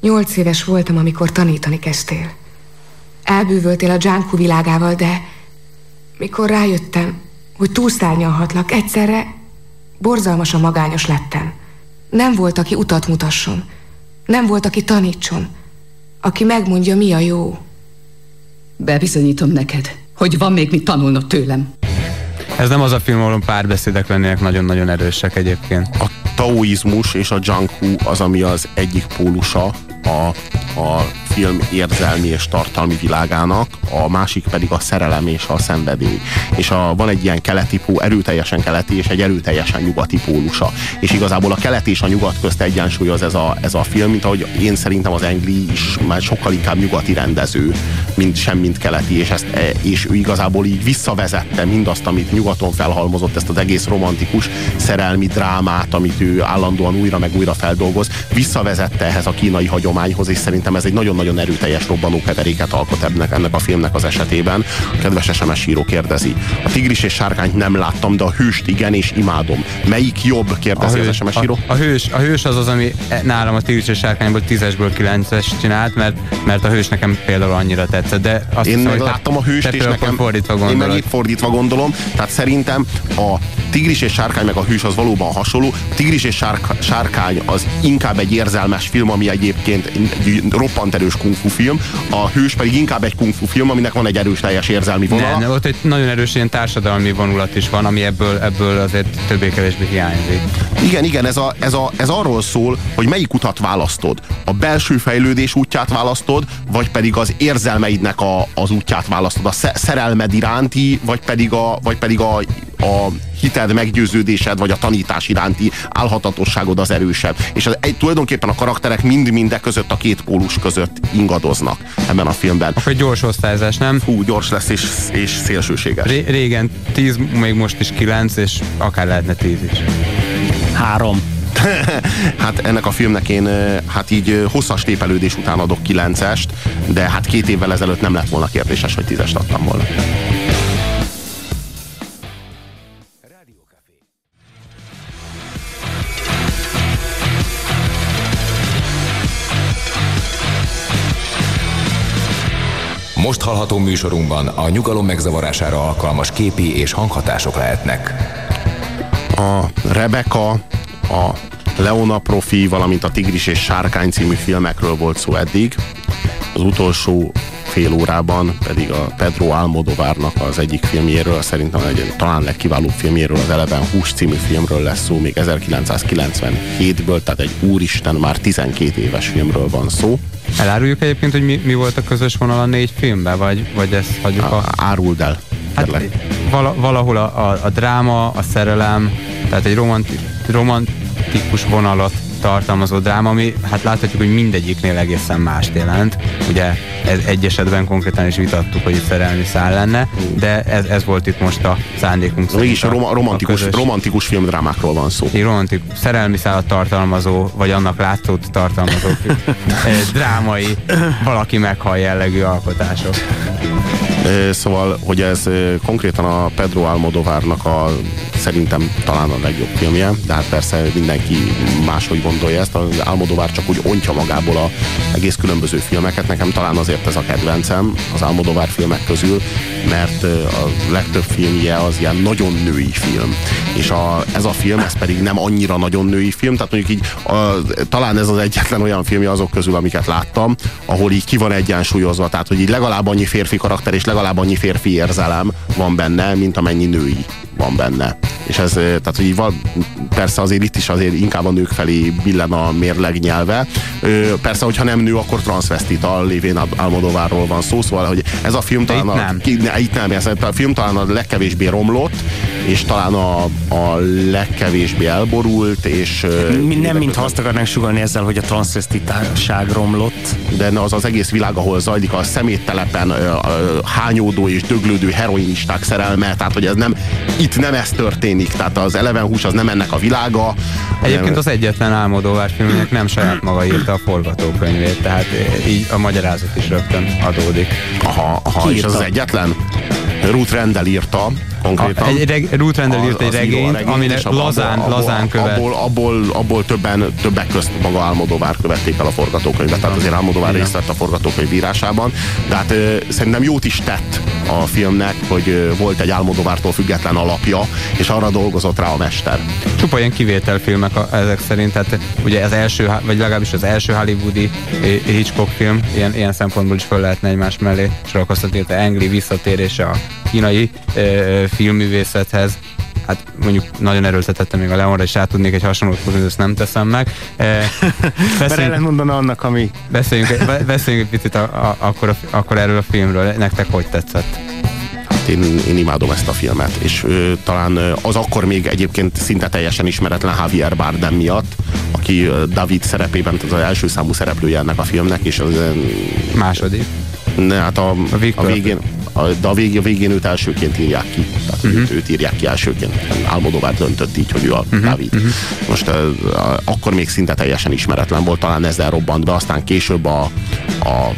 Nyolc éves voltam, amikor tanítani kezdtél. Elbűvöltél a Dzsánkú világával, de mikor rájöttem, hogy túlszárnyalhatlak, egyszerre borzalmasan magányos lettem. Nem volt, aki utat mutasson. Nem volt, aki tanítson. Aki megmondja, mi a jó. Bebizonyítom neked, hogy van még mit tanulnod tőlem. Ez nem az a film, ahol párbeszédek lennének nagyon-nagyon erősek egyébként. A taoizmus és a Janku az, ami az egyik pólusa a, a film érzelmi és tartalmi világának, a másik pedig a szerelem és a szenvedély. És a, van egy ilyen keleti erőteljesen keleti és egy erőteljesen nyugati pólusa. És igazából a kelet és a nyugat közt egyensúlyoz ez a, ez a film, mint ahogy én szerintem az Engli is már sokkal inkább nyugati rendező, mint sem, mint keleti, és, ezt, e, és ő igazából így visszavezette mindazt, amit nyugaton felhalmozott, ezt az egész romantikus szerelmi drámát, amit ő állandóan újra meg újra feldolgoz, visszavezette ehhez a kínai hagyományhoz, és szerintem ez egy nagyon nagyon-nagyon erőteljes robbanókeveréket alkot ennek, ennek a filmnek az esetében. A kedves SMS író kérdezi. A tigris és sárkányt nem láttam, de a hőst igen, és imádom. Melyik jobb? Kérdezi a hős, az SMS író. A, a, hős, a hős az az, ami nálam a tigris és sárkányból tízesből kilences csinált, mert, mert a hős nekem például annyira tetszett. De azt én hiszem, meg láttam a hőst, és nekem fordítva én gondolod. meg itt fordítva gondolom. Tehát szerintem a tigris és sárkány meg a hős az valóban hasonló. A tigris és sárk, sárkány az inkább egy érzelmes film, ami egyébként egy roppant erős kung fu film. A hős pedig inkább egy kung fu film, aminek van egy erős teljes érzelmi vonala. Nem, ott egy nagyon erős ilyen társadalmi vonulat is van, ami ebből, ebből azért többé-kevésbé hiányzik. Igen, igen, ez, a, ez, a, ez arról szól, hogy melyik utat választod. A belső fejlődés útját választod, vagy pedig az érzelmeidnek a, az útját választod. A sze- szerelmed iránti, vagy pedig a, vagy pedig a, a hited, meggyőződésed, vagy a tanítás iránti álhatatosságod az erősebb. És az, egy, tulajdonképpen a karakterek mind-minde között, a két pólus között ingadoznak ebben a filmben. Akkor egy gyors osztályzás, nem? Hú, gyors lesz és, és szélsőséges. Ré- régen 10, még most is 9, és akár lehetne 10 is. Három. <laughs> hát ennek a filmnek én hát így hosszas tépelődés után adok 9-est, de hát két évvel ezelőtt nem lett volna kérdéses, hogy 10-est adtam volna. Most hallható műsorunkban a nyugalom megzavarására alkalmas képi és hanghatások lehetnek. A Rebecca, a Leona Profi, valamint a Tigris és Sárkány című filmekről volt szó eddig. Az utolsó fél órában pedig a Pedro Almodovárnak az egyik filmjéről, szerintem egy talán legkiválóbb filmjéről, az Eleven Hús című filmről lesz szó, még 1997-ből, tehát egy úristen, már 12 éves filmről van szó. Eláruljuk egyébként, hogy mi, mi volt a közös vonal a négy filmben, vagy, vagy ezt hagyjuk a... Áruld el, hát, vala, valahol a, a, a dráma, a szerelem, tehát egy romanti, romantikus vonalat tartalmazó dráma, ami hát láthatjuk, hogy mindegyiknél egészen mást jelent. Ugye ez egy esetben konkrétan is vitattuk, hogy itt szerelmi szál lenne, de ez, ez volt itt most a szándékunk. Mégis a, rom- romantikus, a közös, romantikus filmdrámákról van szó. Egy romantikus, szerelmi szálat tartalmazó, vagy annak látszót tartalmazó <laughs> drámai, valaki meghal jellegű alkotások. Szóval, hogy ez konkrétan a Pedro Almodovárnak a szerintem talán a legjobb filmje, de hát persze mindenki máshogy gondolja ezt. Az Almodovár csak úgy ontja magából a egész különböző filmeket. Nekem talán azért ez a kedvencem az Almodovár filmek közül, mert a legtöbb filmje az ilyen nagyon női film. És a, ez a film, ez pedig nem annyira nagyon női film, tehát mondjuk így a, talán ez az egyetlen olyan filmje azok közül, amiket láttam, ahol így ki van egyensúlyozva, tehát hogy így legalább annyi férfi karakter és legalább annyi férfi érzelem van benne, mint amennyi női van benne. És ez, tehát hogy van, persze azért itt is azért inkább a nők felé billen a mérleg nyelve. Persze, hogyha nem nő, akkor transvestita lévén Almodovárról van szó, szóval, hogy ez a film talán itt a, nem. Ki, ne, itt nem, ez a film talán a legkevésbé romlott, és talán a, a legkevésbé elborult, és... Mi nem mintha azt akarnánk sugalni ezzel, hogy a transzvestitárság romlott. De az az egész világ, ahol zajlik a szeméttelepen hányódó és döglődő heroinisták szerelme, tehát hogy ez nem, itt nem ez történik, tehát az Eleven hús az nem ennek a világa. Egyébként az egyetlen Álmodóvár filmnek nem saját maga írta a forgatókönyvét, tehát így a magyarázat is rögtön adódik. Aha, aha és az az egyetlen? Ruth Rendell írta, konkrétan. A, egy reg, Ruth Rendell írt egy regényt, regény, aminek lazán, abból, lazán követ. Abból, abból, abból többen, többek közt maga Álmodovár követték el a forgatókönyvet, tehát azért Álmodovár részt vett a forgatókönyv írásában, de hát szerintem jót is tett a filmnek, hogy volt egy Álmodovártól független alapja, és arra dolgozott rá a mester. Csupa ilyen kivételfilmek a, ezek szerint, tehát ugye az első, vagy legalábbis az első hollywoodi Hitchcock film, ilyen, ilyen szempontból is föl lehetne egymás mellé sorakoztatni, a Engli visszatérése a kínai ö, filmművészethez, hát mondjuk nagyon erőltetettem még a Leonra, és át tudnék egy hasonlót hozni, ezt nem teszem meg. <laughs> Mert ellentmondana annak, ami... Beszéljünk, beszéljünk egy picit a, a, akkor, a, akkor erről a filmről. Nektek hogy tetszett? én, én imádom ezt a filmet, és ö, talán az akkor még egyébként szinte teljesen ismeretlen Javier Bardem miatt, aki David szerepében, tehát az első számú szereplője ennek a filmnek, és az... Második. Ne, hát a, a, a végén, a, de a végén, a végén őt elsőként írják ki. Tehát uh-huh. őt, őt írják ki elsőként. Almodóvár döntött így, hogy ő a uh-huh. Dávid. Uh-huh. Most uh, akkor még szinte teljesen ismeretlen volt, talán ezzel robbant be, aztán később a, a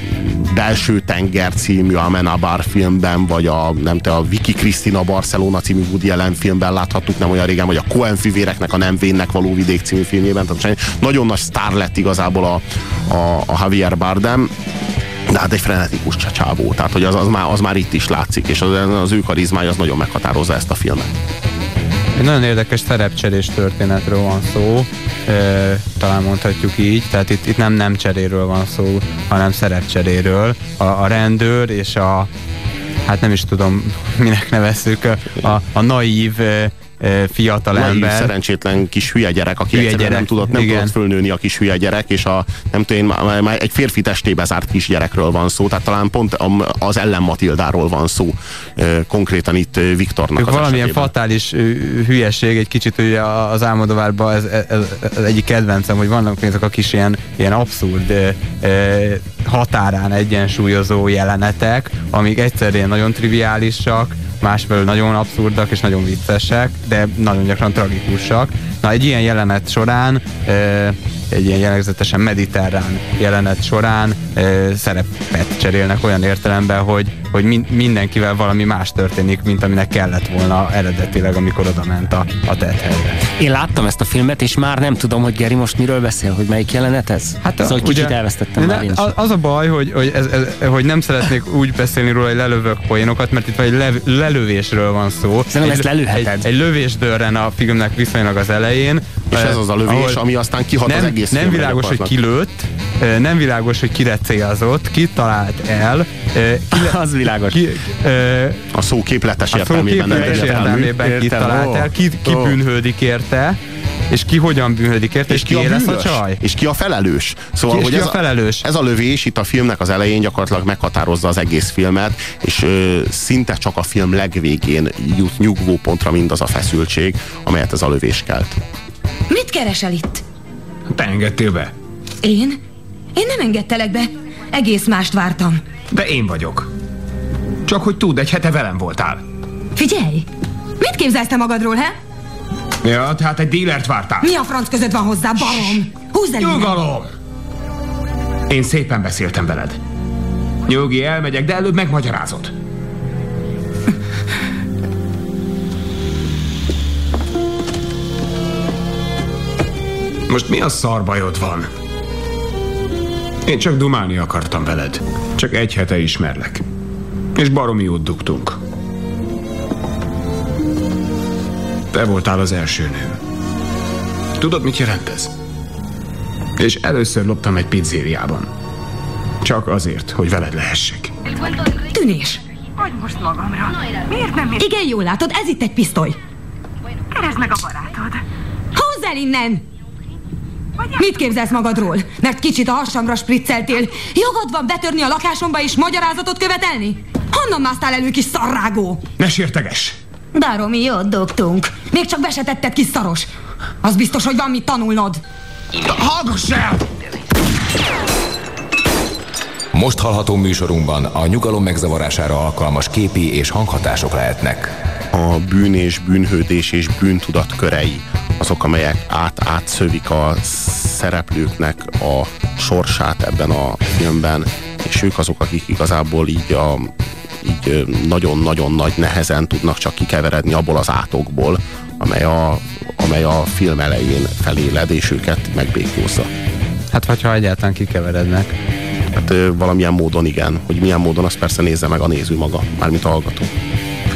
Belső tenger című Amenabar filmben, vagy a, nem te, a Vicky Cristina Barcelona című Woody Allen filmben láthattuk nem olyan régen, vagy a Coen fivéreknek a Nem Vénnek való vidék című filmjében. Tehát nagyon nagy sztár lett igazából a, a, a Javier Bardem de hát egy frenetikus csacsávó, tehát hogy az, az, már, az már itt is látszik, és az, az ő karizmája az nagyon meghatározza ezt a filmet. Egy nagyon érdekes szerepcserés történetről van szó, e, talán mondhatjuk így, tehát itt, itt nem nem cseréről van szó, hanem szerepcseréről. A, a rendőr és a hát nem is tudom, minek nevezzük, a, a naív fiatal Naiv, ember. szerencsétlen kis hülye gyerek, aki hülye gyerek, nem tudott, nem tudott fölnőni a kis hülye gyerek, és a, nem tudom én, már egy férfi testébe zárt kis gyerekről van szó, tehát talán pont az ellen Matildáról van szó konkrétan itt Viktornak az Valamilyen esetében. fatális hülyeség, egy kicsit ugye az Álmodovárban ez, ez, ez egyik kedvencem, hogy vannak ezek a kis ilyen, ilyen abszurd határán egyensúlyozó jelenetek, amik egyszerűen nagyon triviálisak, másfelől nagyon abszurdak és nagyon viccesek, de nagyon gyakran tragikusak. Na, egy ilyen jelenet során egy ilyen jellegzetesen mediterrán jelenet során szerepet cserélnek olyan értelemben, hogy, hogy min, mindenkivel valami más történik, mint aminek kellett volna eredetileg, amikor oda ment a, a helyre. Én láttam ezt a filmet, és már nem tudom, hogy Geri most miről beszél, hogy melyik jelenet ez. Hát szóval ugye, kicsit elvesztettem már én Az a baj, hogy, hogy, ez, ez, hogy nem szeretnék úgy beszélni róla, hogy lelövök poénokat, mert itt egy lev, lelövésről van szó. Szerintem egy, ezt lelőheted. Egy, egy lövés dörren a filmnek viszonylag az elején. És ez az a lövés, ami aztán kihat nem, az egész Nem világos, hogy ki lőtt, nem világos, hogy kire célzott, ki talált el. Ki le, az világos. Ki, a szó képletes értelmében. A szó képletes értelmében ki talált el, ki, ki bűnhődik érte, és ki hogyan bűnhődik érte, és, és ki, ki lesz a csaj. És ki a felelős. Szóval, ki, hogy ki ez, a felelős? A, ez a lövés itt a filmnek az elején gyakorlatilag meghatározza az egész filmet, és ö, szinte csak a film legvégén jut nyugvópontra mindaz a feszültség, amelyet ez a lövés kelt. Mit keresel itt? Te engedtél be. Én? Én nem engedtelek be. Egész mást vártam. De én vagyok. Csak hogy tudd, egy hete velem voltál. Figyelj! Mit képzelsz te magadról, he? Ja, tehát egy dílert vártál. Mi a franc között van hozzá, barom? Húzd el Nyugalom! Én szépen beszéltem veled. Nyugi, elmegyek, de előbb megmagyarázod. Most mi a szarbajod van? Én csak dumálni akartam veled. Csak egy hete ismerlek. És baromi jót dugtunk. Te voltál az első nő. Tudod, mit jelent ez? És először loptam egy pizzériában. Csak azért, hogy veled lehessek. Tűnés! Hogy most magamra? Miért nem ér... Igen, jól látod, ez itt egy pisztoly. Keresd meg a barátod. Húzz el innen! Mit képzelsz magadról? Mert kicsit a hasamra spricceltél. Jogod van betörni a lakásomba és magyarázatot követelni? Honnan másztál elő, kis szarrágó? Ne sérteges! Baromi jót dogtunk. Még csak besetetted, kis szaros. Az biztos, hogy van mit tanulnod. Hallgass el! Most hallható műsorunkban a nyugalom megzavarására alkalmas képi és hanghatások lehetnek. A bűn és bűnhődés és bűntudat körei azok, amelyek át átszövik a szereplőknek a sorsát ebben a filmben, és ők azok, akik igazából így a így nagyon-nagyon nagy nehezen tudnak csak kikeveredni abból az átokból, amely a, amely a film elején feléled, és őket megbékózza. Hát, vagy ha egyáltalán kikeverednek. Hát valamilyen módon igen. Hogy milyen módon, azt persze nézze meg a néző maga, mármint a hallgató.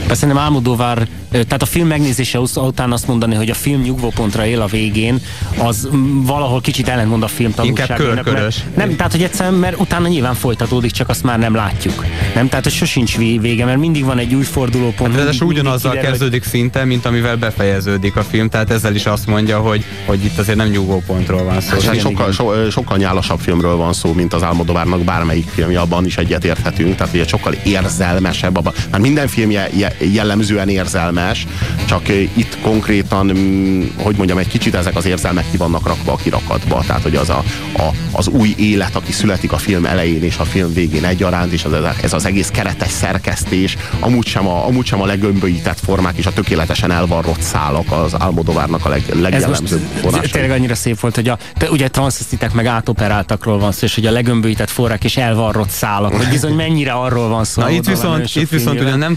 Persze nem Álmodóvár tehát a film megnézése után azt mondani, hogy a film nyugvópontra él a végén, az valahol kicsit ellentmond a film tanulságának. Inkább körkörös. Nem, tehát hogy egyszerűen, mert utána nyilván folytatódik, csak azt már nem látjuk. Nem, tehát hogy sosincs vége, mert mindig van egy új fordulópont. Hát, ez ugyanazzal kiderül, kezdődik hogy... szinte, mint amivel befejeződik a film, tehát ezzel is azt mondja, hogy, hogy itt azért nem nyugvópontról van szó. Hát, sokkal, so, sokkal nyálasabb filmről van szó, mint az Álmodovárnak bármelyik filmje, abban is egyetérthetünk, tehát ugye sokkal érzelmesebb, abban, hát minden filmje jellemzően érzelmes, csak itt konkrétan, mm, hogy mondjam, egy kicsit ezek az érzelmek ki vannak rakva a kirakatba. Tehát, hogy az a, a, az új élet, aki születik a film elején és a film végén egyaránt, és az, ez az egész keretes szerkesztés, amúgy sem a, amúgy sem a legömböített formák és a tökéletesen elvarrott szálak az Almodovárnak a leg, legjellemzőbb vonásai. Tényleg annyira szép volt, hogy a, te, ugye transzesztitek meg átoperáltakról van szó, és hogy a legömböített forrák és elvarrott szálak, hogy bizony mennyire arról van szó. Na itt viszont, itt viszont ugyan nem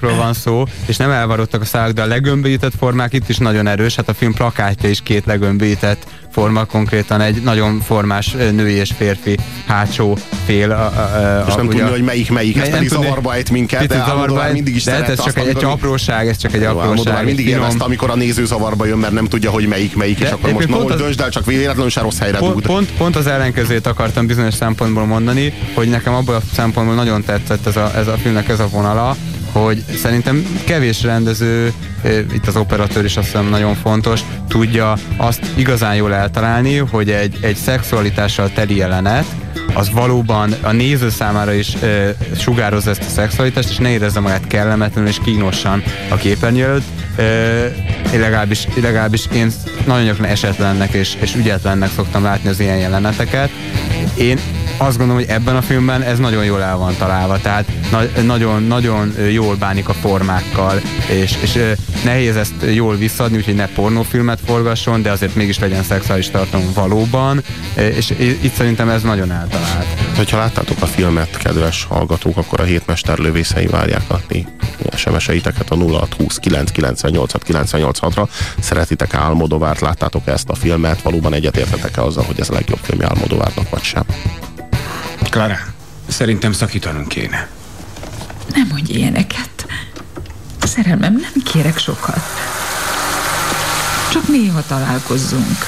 transzesztitákról van szó, és nem elvarrottak a szálak, de a legömböített formák itt is nagyon erős, hát a film plakátja is két legömböített forma, konkrétan egy nagyon formás női és férfi hátsó fél. A, a, a, és nem tudni, hogy melyik melyik, ez pedig zavarba ejt minket, de zavarba ejt, mindig is de ez csak egy, egy apróság, ez csak egy apróság. mindig élvezte, amikor a néző zavarba jön, mert nem tudja, hogy melyik melyik, és akkor most na, döntsd el, csak véletlenül se rossz helyre pont, pont, pont, az ellenkezőjét akartam bizonyos szempontból mondani, hogy nekem abból a szempontból nagyon tetszett ez a, ez a filmnek ez a vonala, hogy szerintem kevés rendező, itt az operatőr is azt hiszem nagyon fontos, tudja azt igazán jól eltalálni, hogy egy, egy szexualitással teli jelenet, az valóban a néző számára is e, sugározza ezt a szexualitást, és ne érezze magát kellemetlenül és kínosan a képernyő előtt. E, legalábbis, legalábbis én nagyon gyakran esetlennek és, és ügyetlennek szoktam látni az ilyen jeleneteket. Én azt gondolom, hogy ebben a filmben ez nagyon jól el van találva, tehát nagyon-nagyon na jól bánik a formákkal, és, és nehéz ezt jól visszadni, úgyhogy ne pornófilmet forgasson, de azért mégis legyen szexuális tartalom valóban, és itt szerintem ez nagyon eltalált. Hogyha láttátok a filmet, kedves hallgatók, akkor a hétmester lövészei várják a ti SMS-eiteket a 0620 998 986 ra Szeretitek Álmodovárt, láttátok ezt a filmet? Valóban egyetértetek-e azzal, hogy ez a legjobb film Álmodovárnak, vagy sem? Klara, szerintem szakítanunk kéne. Nem mondj ilyeneket. Szerelmem, nem kérek sokat. Csak néha találkozzunk.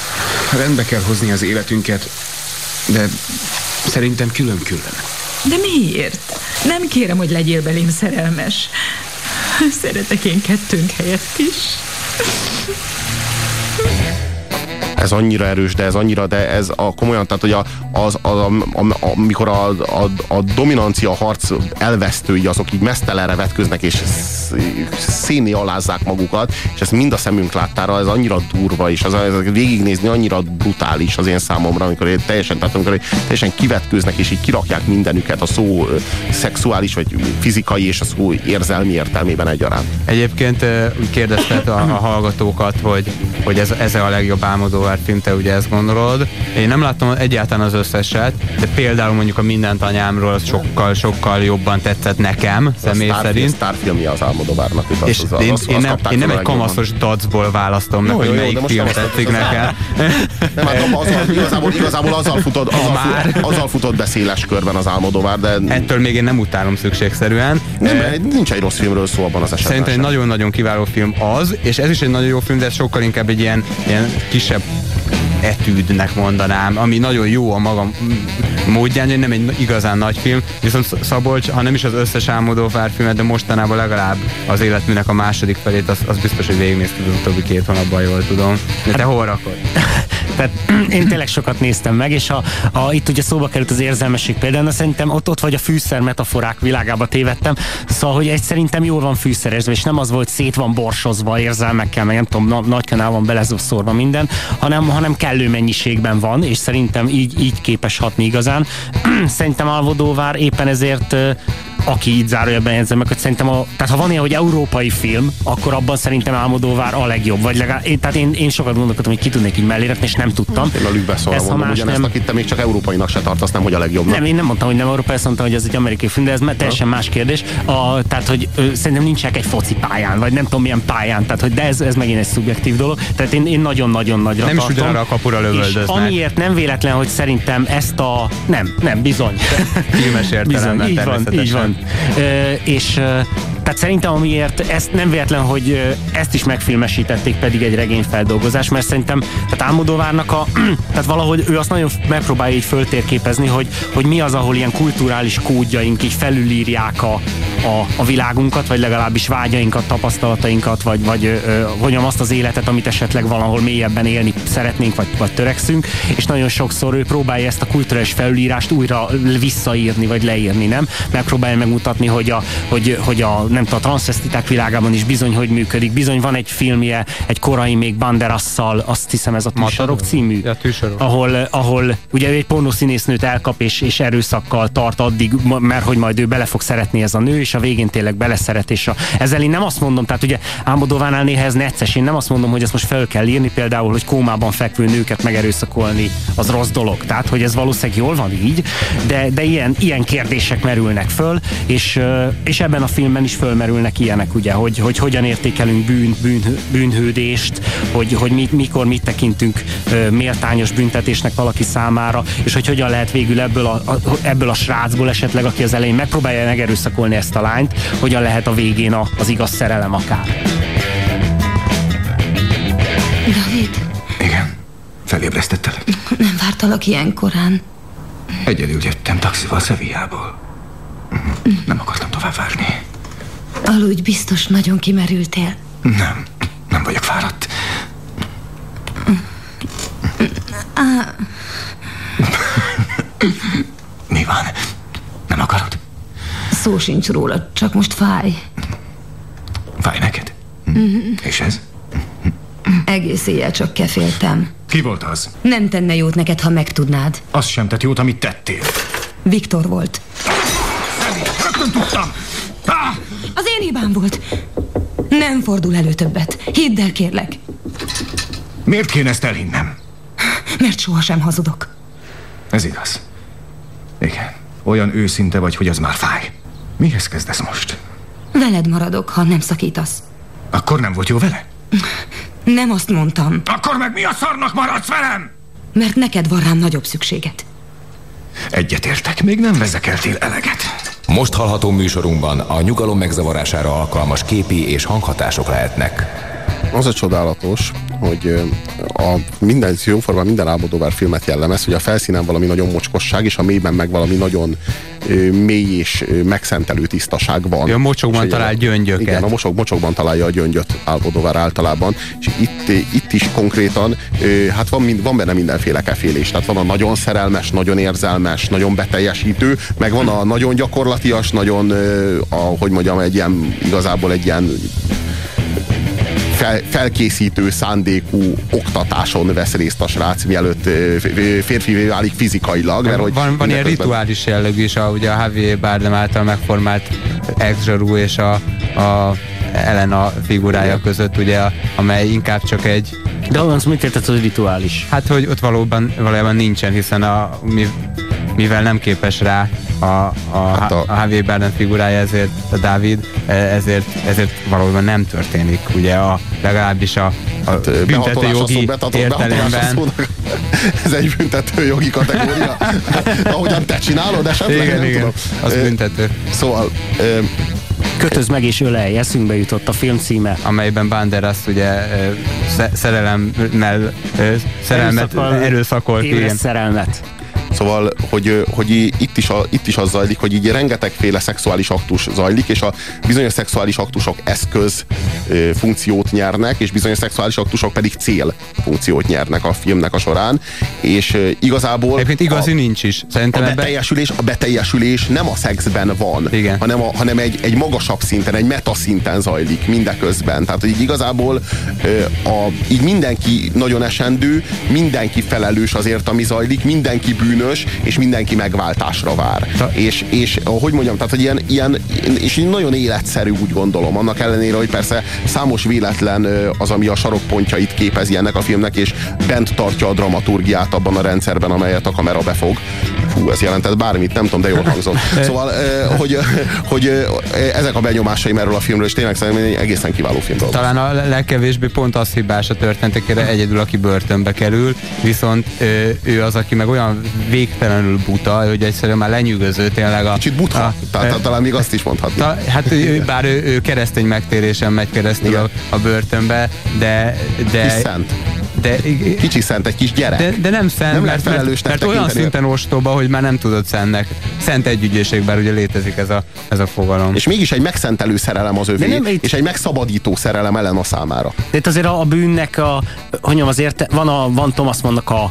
Rendbe kell hozni az életünket, de szerintem külön-külön. De miért? Nem kérem, hogy legyél belém szerelmes. Szeretek én kettőnk helyett is ez annyira erős, de ez annyira, de ez a komolyan, tehát hogy a, az, a, a, a, amikor a, a, a dominancia harc elvesztői, azok így mesztelenre vetköznek, és széni alázzák magukat, és ezt mind a szemünk láttára, ez annyira durva, és az, ez végignézni annyira brutális az én számomra, amikor teljesen, tehát amikor teljesen kivetkőznek, és így kirakják mindenüket a szó szexuális, vagy fizikai, és a szó érzelmi értelmében egyaránt. Egyébként kérdezted a, a hallgatókat, hogy, hogy ez, ez a legjobb álmodó film, te ugye ezt gondolod. Én nem láttam egyáltalán az összeset, de például mondjuk a Mindent anyámról az sokkal, sokkal jobban tetszett nekem, a személy sztár, szerint. Sztárfilmje az álmodobárnak. Az, és az, én, az, én, nem, én nem egy kamaszos dacból választom meg, hogy jó, melyik film tetszik nekem. <laughs> Nem, hát azzal, igazából, igazából azzal futod, <laughs> azzal, már. azzal futod be széles körben az álmodovár, de... Ettől még én nem utálom szükségszerűen. Nem, nincs egy rossz filmről szó abban az esetben. Szerintem egy nagyon-nagyon kiváló film az, és ez is egy nagyon jó film, de sokkal inkább egy ilyen, ilyen kisebb etűdnek mondanám, ami nagyon jó a maga módján, hogy nem egy igazán nagy film, viszont Szabolcs, ha nem is az összes álmodóvár filmet, de mostanában legalább az életműnek a második felét, az, az biztos, hogy végignézted az utóbbi két hónapban, jól tudom. De te hol rakod? <laughs> Tehát <clears throat> én tényleg sokat néztem meg, és a, a, itt ugye szóba került az érzelmesség például, szerintem ott, ott vagy a fűszer metaforák világába tévedtem, szóval, hogy egy szerintem jól van fűszerezve, és nem az volt szét van borsozva érzelmekkel, meg nem tudom, na, nagy kanál van beleszórva minden, hanem, hanem kellő mennyiségben van, és szerintem így, így képes hatni igazán. <clears throat> szerintem Alvodóvár éppen ezért aki így zárójelben jegyzem meg, hogy szerintem a, tehát ha van ilyen, hogy európai film, akkor abban szerintem Álmodóvár a legjobb. Vagy legalább, én, tehát én, én sokat gondolkodtam, hogy ki tudnék így mellé és nem tudtam. Én a lükbe szólva mondom, ugyanezt, nem... akit te még csak európainak se tartasz, nem, hogy a legjobb. Nem, én nem mondtam, hogy nem európai, azt mondtam, hogy ez egy amerikai film, de ez teljesen más kérdés. A, tehát, hogy ö, szerintem nincsenek egy foci pályán, vagy nem tudom milyen pályán, tehát, hogy de ez, ez megint egy szubjektív dolog. Tehát én, én nagyon-nagyon nagyra Nem tartom. is ugyanarra a kapura lövöldöznek. amiért nem véletlen, hogy szerintem ezt a... Nem, nem, bizony. Filmes <laughs> értelemben bizony, így van, így van és tehát szerintem amiért ezt nem véletlen, hogy ezt is megfilmesítették pedig egy regényfeldolgozás, mert szerintem tehát Álmodóvárnak a, <clears throat> tehát valahogy ő azt nagyon megpróbálja így föltérképezni, hogy, hogy mi az, ahol ilyen kulturális kódjaink így felülírják a, a, a világunkat, vagy legalábbis vágyainkat, tapasztalatainkat, vagy, vagy hogyan azt az életet, amit esetleg valahol mélyebben élni szeretnénk, vagy, vagy törekszünk, és nagyon sokszor ő próbálja ezt a kulturális felülírást újra visszaírni, vagy leírni, nem? Megpróbálja megmutatni, hogy a, hogy, hogy a nem tudom, a transvestiták világában is bizony, hogy működik. Bizony van egy filmje, egy korai még Banderasszal, azt hiszem ez a Tűsarok című, Ja, ahol, ahol ugye egy pornószínésznőt elkap és, és erőszakkal tart addig, mert hogy majd ő bele fog szeretni ez a nő, és a végén tényleg beleszeret, és a, ezzel én nem azt mondom, tehát ugye Ámodovánál néha ez necces, én nem azt mondom, hogy ezt most fel kell írni, például, hogy kómában fekvő nőket megerőszakolni, az rossz dolog. Tehát, hogy ez valószínűleg jól van így, de, de ilyen, ilyen kérdések merülnek föl, és, és ebben a filmben is fölmerülnek ilyenek, ugye, hogy, hogy hogyan értékelünk bűn, bűn, bűnhődést, hogy, hogy mi, mikor mit tekintünk méltányos büntetésnek valaki számára, és hogy hogyan lehet végül ebből a, a, ebből a srácból esetleg, aki az elején megpróbálja megerőszakolni ezt a lányt, hogyan lehet a végén a, az igaz szerelem akár. David, Igen, felébresztettelek. nem vártalak ilyen korán. Egyedül jöttem taxival Szevijából. Nem akartam tovább várni. Aludj, biztos nagyon kimerültél. Nem, nem vagyok fáradt. Mi van? Nem akarod? szó sincs róla, csak most fáj. Fáj neked? Mhm. És ez? Egész éjjel csak keféltem. Ki volt az? Nem tenne jót neked, ha megtudnád. Az sem tett jót, amit tettél. Viktor volt. Rögtön tudtam! Ah! Az én hibám volt. Nem fordul elő többet. Hidd el, kérlek. Miért kéne ezt elhinnem? Mert sohasem hazudok. Ez igaz. Igen. Olyan őszinte vagy, hogy az már fáj. Mihez kezdesz most? Veled maradok, ha nem szakítasz. Akkor nem volt jó vele? Nem azt mondtam. Akkor meg mi a szarnak maradsz velem? Mert neked van rám nagyobb szükséged. Egyetértek, még nem vezekeltél eleget. Most hallható műsorunkban a nyugalom megzavarására alkalmas képi és hanghatások lehetnek. Az a csodálatos, hogy a minden jóformán minden Almodóvár filmet jellemez, hogy a felszínen valami nagyon mocskosság, és a mélyben meg valami nagyon mély és megszentelő tisztaság van. A mocsokban talál gyöngyöket. Igen, a mocsok, mocsokban találja a gyöngyöt Almodóvár általában, és itt, itt is konkrétan, hát van, mind, van benne mindenféle kefélés. Tehát van a nagyon szerelmes, nagyon érzelmes, nagyon beteljesítő, meg van a nagyon gyakorlatias, nagyon, a, hogy mondjam, egy ilyen, igazából egy ilyen felkészítő szándékú oktatáson vesz részt a srác, mielőtt férfivé válik fizikailag. Mert, hogy van, van ilyen rituális jellegű is, a, ugye a Javier Bardem által megformált ex és a, a Elena figurája között, ugye, a- amely inkább csak egy De az mit érted, hogy rituális? Hát, hogy ott valóban, valójában nincsen, hiszen a, mi, mivel nem képes rá a, a, hát a... a Javier Bardem figurája, ezért a Dávid, e- ezért, ezért valóban nem történik, ugye a, legalábbis a, a büntető behatolás a jogi szó- betatol- behatolás a értelemben. <laughs> Ez egy büntető jogi kategória. <laughs> Ahogyan te csinálod esetleg, Igen, nem igen. tudom. Az Ö, büntető. Szóval ö, Kötöz meg és ölelj, eszünkbe jutott a film címe. Amelyben Banderas ugye szerelemmel, szerelmet erőszakol igen. szerelmet. Szóval, hogy, hogy itt is, a, itt is az zajlik, hogy így rengetegféle szexuális aktus zajlik, és a bizonyos szexuális aktusok eszköz funkciót nyernek, és bizonyos szexuális aktusok pedig cél funkciót nyernek a filmnek a során, és igazából... Egyébként igazi a, nincs is. Szerintem a beteljesülés, a beteljesülés nem a szexben van, Igen. hanem, a, hanem egy, egy magasabb szinten, egy metaszinten zajlik mindeközben. Tehát így igazából a, így mindenki nagyon esendő, mindenki felelős azért, ami zajlik, mindenki bűnös, és mindenki megváltásra vár. És, és hogy mondjam, tehát hogy ilyen, ilyen, és nagyon életszerű úgy gondolom, annak ellenére, hogy persze számos véletlen ö, az, ami a sarokpontjait képezi ennek a filmnek, és bent tartja a dramaturgiát abban a rendszerben, amelyet a kamera befog. Fú, ez jelentett bármit, nem tudom, de jól hangzott. <laughs> Szóval, ö, hogy, hogy ezek a benyomásaim erről a filmről, és tényleg szerintem egy egészen kiváló film. Talán a legkevésbé pont az hibás a történetekére egyedül, aki börtönbe kerül, viszont ő az, aki meg olyan végtelenül buta, hogy egyszerűen már lenyűgöző tényleg a... Kicsit butha, a, tehát talán még azt is mondhatni. Ta, hát ő, bár ő, ő keresztény megtérésen megy keresztül a, a börtönbe, de... de Kis szent. De, Kicsi szent, egy kis gyerek. de, de nem szent, Nem mert, mert, mert olyan szinten ostoba, hogy már nem tudod szentnek. Szent együgyészség, bár ugye létezik ez a, ez a fogalom. És mégis egy megszentelő szerelem az övé, nem egy- és egy megszabadító szerelem Elena számára. De itt azért a, a bűnnek a, hogy mondjam, azért van, a, van Thomas Mannnak a,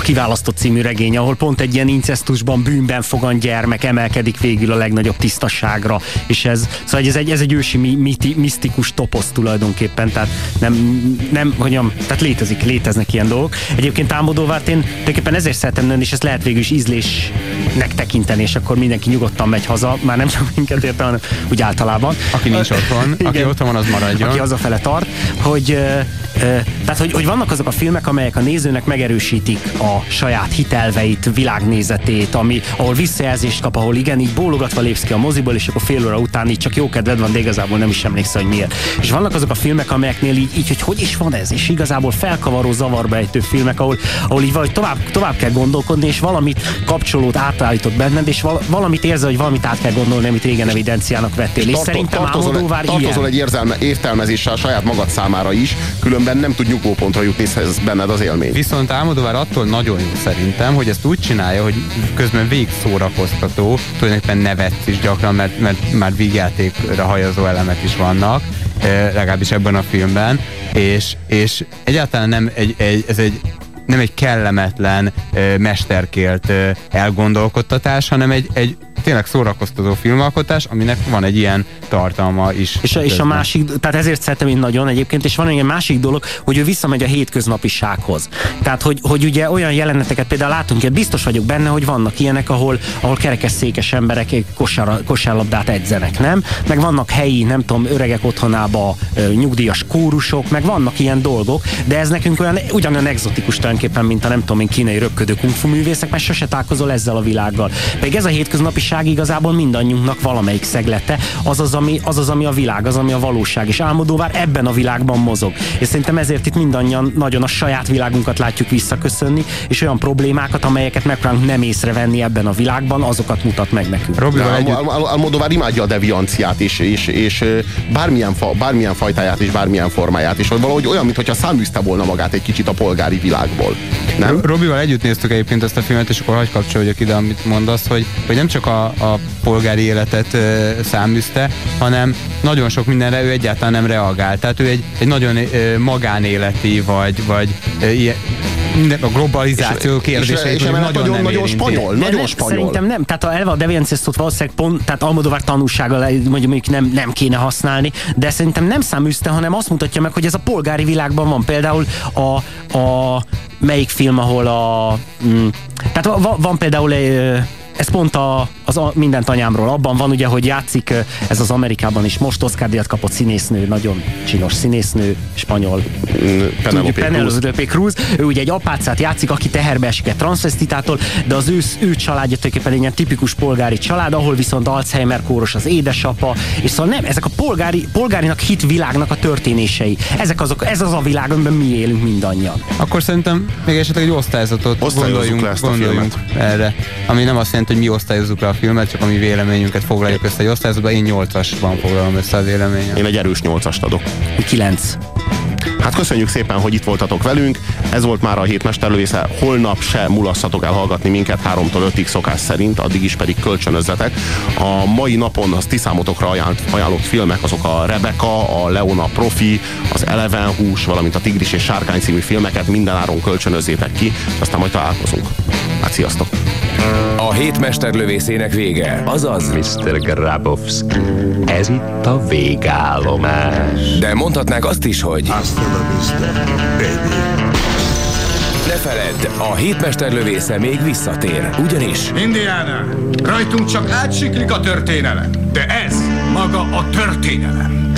a Kiválasztott című regény, ahol pont egy ilyen incestusban, bűnben fogan gyermek emelkedik végül a legnagyobb tisztaságra, és ez, szóval ez egy, ez egy ősi miti, misztikus toposz tulajdonképpen, tehát nem, nem, mondjam, tehát létezik, léteznek ilyen dolgok. Egyébként Álmodóvárt én tulajdonképpen ezért szeretem nőni, és ezt lehet végül is ízlésnek tekinteni, és akkor mindenki nyugodtan megy haza, már nem csak minket érte, hanem úgy általában. Aki nincs otthon, Igen, aki otthon van, az maradjon. Aki hazafele tart, hogy tehát, hogy, hogy vannak azok a filmek, amelyek a nézőnek megerősítik a saját hitelveit, világnézetét, ami, ahol visszajelzést kap, ahol igen, így bólogatva lépsz ki a moziból, és akkor fél óra után így csak jó kedved van, de igazából nem is emlékszel, hogy miért. És vannak azok a filmek, amelyeknél így, így hogy hogy is van ez, és igazából felkavaró, zavarba ejtő filmek, ahol, ahol így vagy tovább, tovább kell gondolkodni, és valamit kapcsolód átállított benned, és val, valamit érzel, hogy valamit át kell gondolni, amit régen evidenciának vettél. És, és szerintem tartozol, tartozol egy érzelme, értelmezéssel saját magad számára is, különben nem tud nyugvópontra jutni ez benned az élmény. Viszont Álmodóvár attól nagyon jó szerintem, hogy ezt úgy csinálja, hogy közben végig szórakoztató, tulajdonképpen nevetsz is gyakran, mert, mert már vígjátékra hajazó elemek is vannak, legalábbis ebben a filmben, és, és egyáltalán nem egy, egy, ez egy nem egy kellemetlen, mesterkélt elgondolkodtatás, hanem egy, egy tényleg szórakoztató filmalkotás, aminek van egy ilyen tartalma is. És, és a másik, tehát ezért szeretem én nagyon egyébként, és van egy másik dolog, hogy ő visszamegy a hétköznapisághoz. Tehát, hogy, hogy ugye olyan jeleneteket például látunk, hogy biztos vagyok benne, hogy vannak ilyenek, ahol, ahol kerekesszékes emberek kosár, kosárlabdát edzenek, nem? Meg vannak helyi, nem tudom, öregek otthonába nyugdíjas kórusok, meg vannak ilyen dolgok, de ez nekünk olyan ugyanolyan exotikus tulajdonképpen, mint a nem tudom én kínai röpködő kungfu művészek, mert sose találkozol ezzel a világgal. Pedig ez a hétköznapi valóság igazából mindannyiunknak valamelyik szeglete, az az, ami, az az, ami a világ, az, ami a valóság. És Álmodóvár ebben a világban mozog. És szerintem ezért itt mindannyian nagyon a saját világunkat látjuk visszaköszönni, és olyan problémákat, amelyeket megpróbálunk nem észrevenni ebben a világban, azokat mutat meg nekünk. Robival együtt... Imádja a devianciát, és, és, és bármilyen, fa, bármilyen fajtáját és bármilyen formáját, és valahogy olyan, mintha száműzte volna magát egy kicsit a polgári világból. Nem? Robival együtt néztük egyébként ezt a filmet, és akkor hagyj kapcsolódjak ide, amit mondasz, hogy, hogy nem csak a a, polgári életet ö, száműzte, hanem nagyon sok mindenre ő egyáltalán nem reagál. Tehát ő egy, egy nagyon ö, magánéleti, vagy, vagy ö, ilyen, a globalizáció kérdése. És, és nagyon, nagyon, nem nagyon spanyol, nagyon nem, spanyol. Szerintem nem, tehát a Elva Deviancestot valószínűleg pont, tehát Almodovar mondjuk, mondjuk nem, nem kéne használni, de szerintem nem száműzte, hanem azt mutatja meg, hogy ez a polgári világban van. Például a, a melyik film, ahol a... Mm, tehát van, van például egy ez pont a, az a mindent anyámról. Abban van ugye, hogy játszik ez az Amerikában is most Oscar díjat kapott színésznő, nagyon csinos színésznő, spanyol. Penelope, Penelope Cruz. Ő ugye egy apácát játszik, aki teherbe esik egy transvestitától, de az ő, ő családja tulajdonképpen egy ilyen tipikus polgári család, ahol viszont Alzheimer kóros az édesapa, és szóval nem, ezek a polgári, polgárinak hit világnak a történései. Ezek azok, ez az a világ, amiben mi élünk mindannyian. Akkor szerintem még esetleg egy osztályzatot gondoljunk, gondoljunk erre, ami nem azt jelenti, hogy mi osztályozzuk le a filmet, csak a mi véleményünket foglaljuk össze egy osztályozatba. Én 8-asban foglalom össze a véleményem. Én egy erős 8-ast adok. 9. Hát köszönjük szépen, hogy itt voltatok velünk. Ez volt már a hét mesterlövésze. Holnap se mulasszatok el hallgatni minket 3-tól 5-ig szokás szerint, addig is pedig kölcsönözzetek. A mai napon az ti számotokra ajánlott, ajánlott filmek azok a Rebecca, a Leona Profi, az Eleven hús, valamint a Tigris és Sárkány című filmeket mindenáron kölcsönözzétek ki, aztán majd találkozunk. Hát sziasztok! A hét mesterlövészének vége, azaz Mr. Grabowski, ez itt a végállomás. De mondhatnák azt is, hogy Hasta la vista, baby. Ne feledd, a hétmesterlövésze még visszatér, ugyanis... Indiana, rajtunk csak átsiklik a történelem, de ez maga a történelem.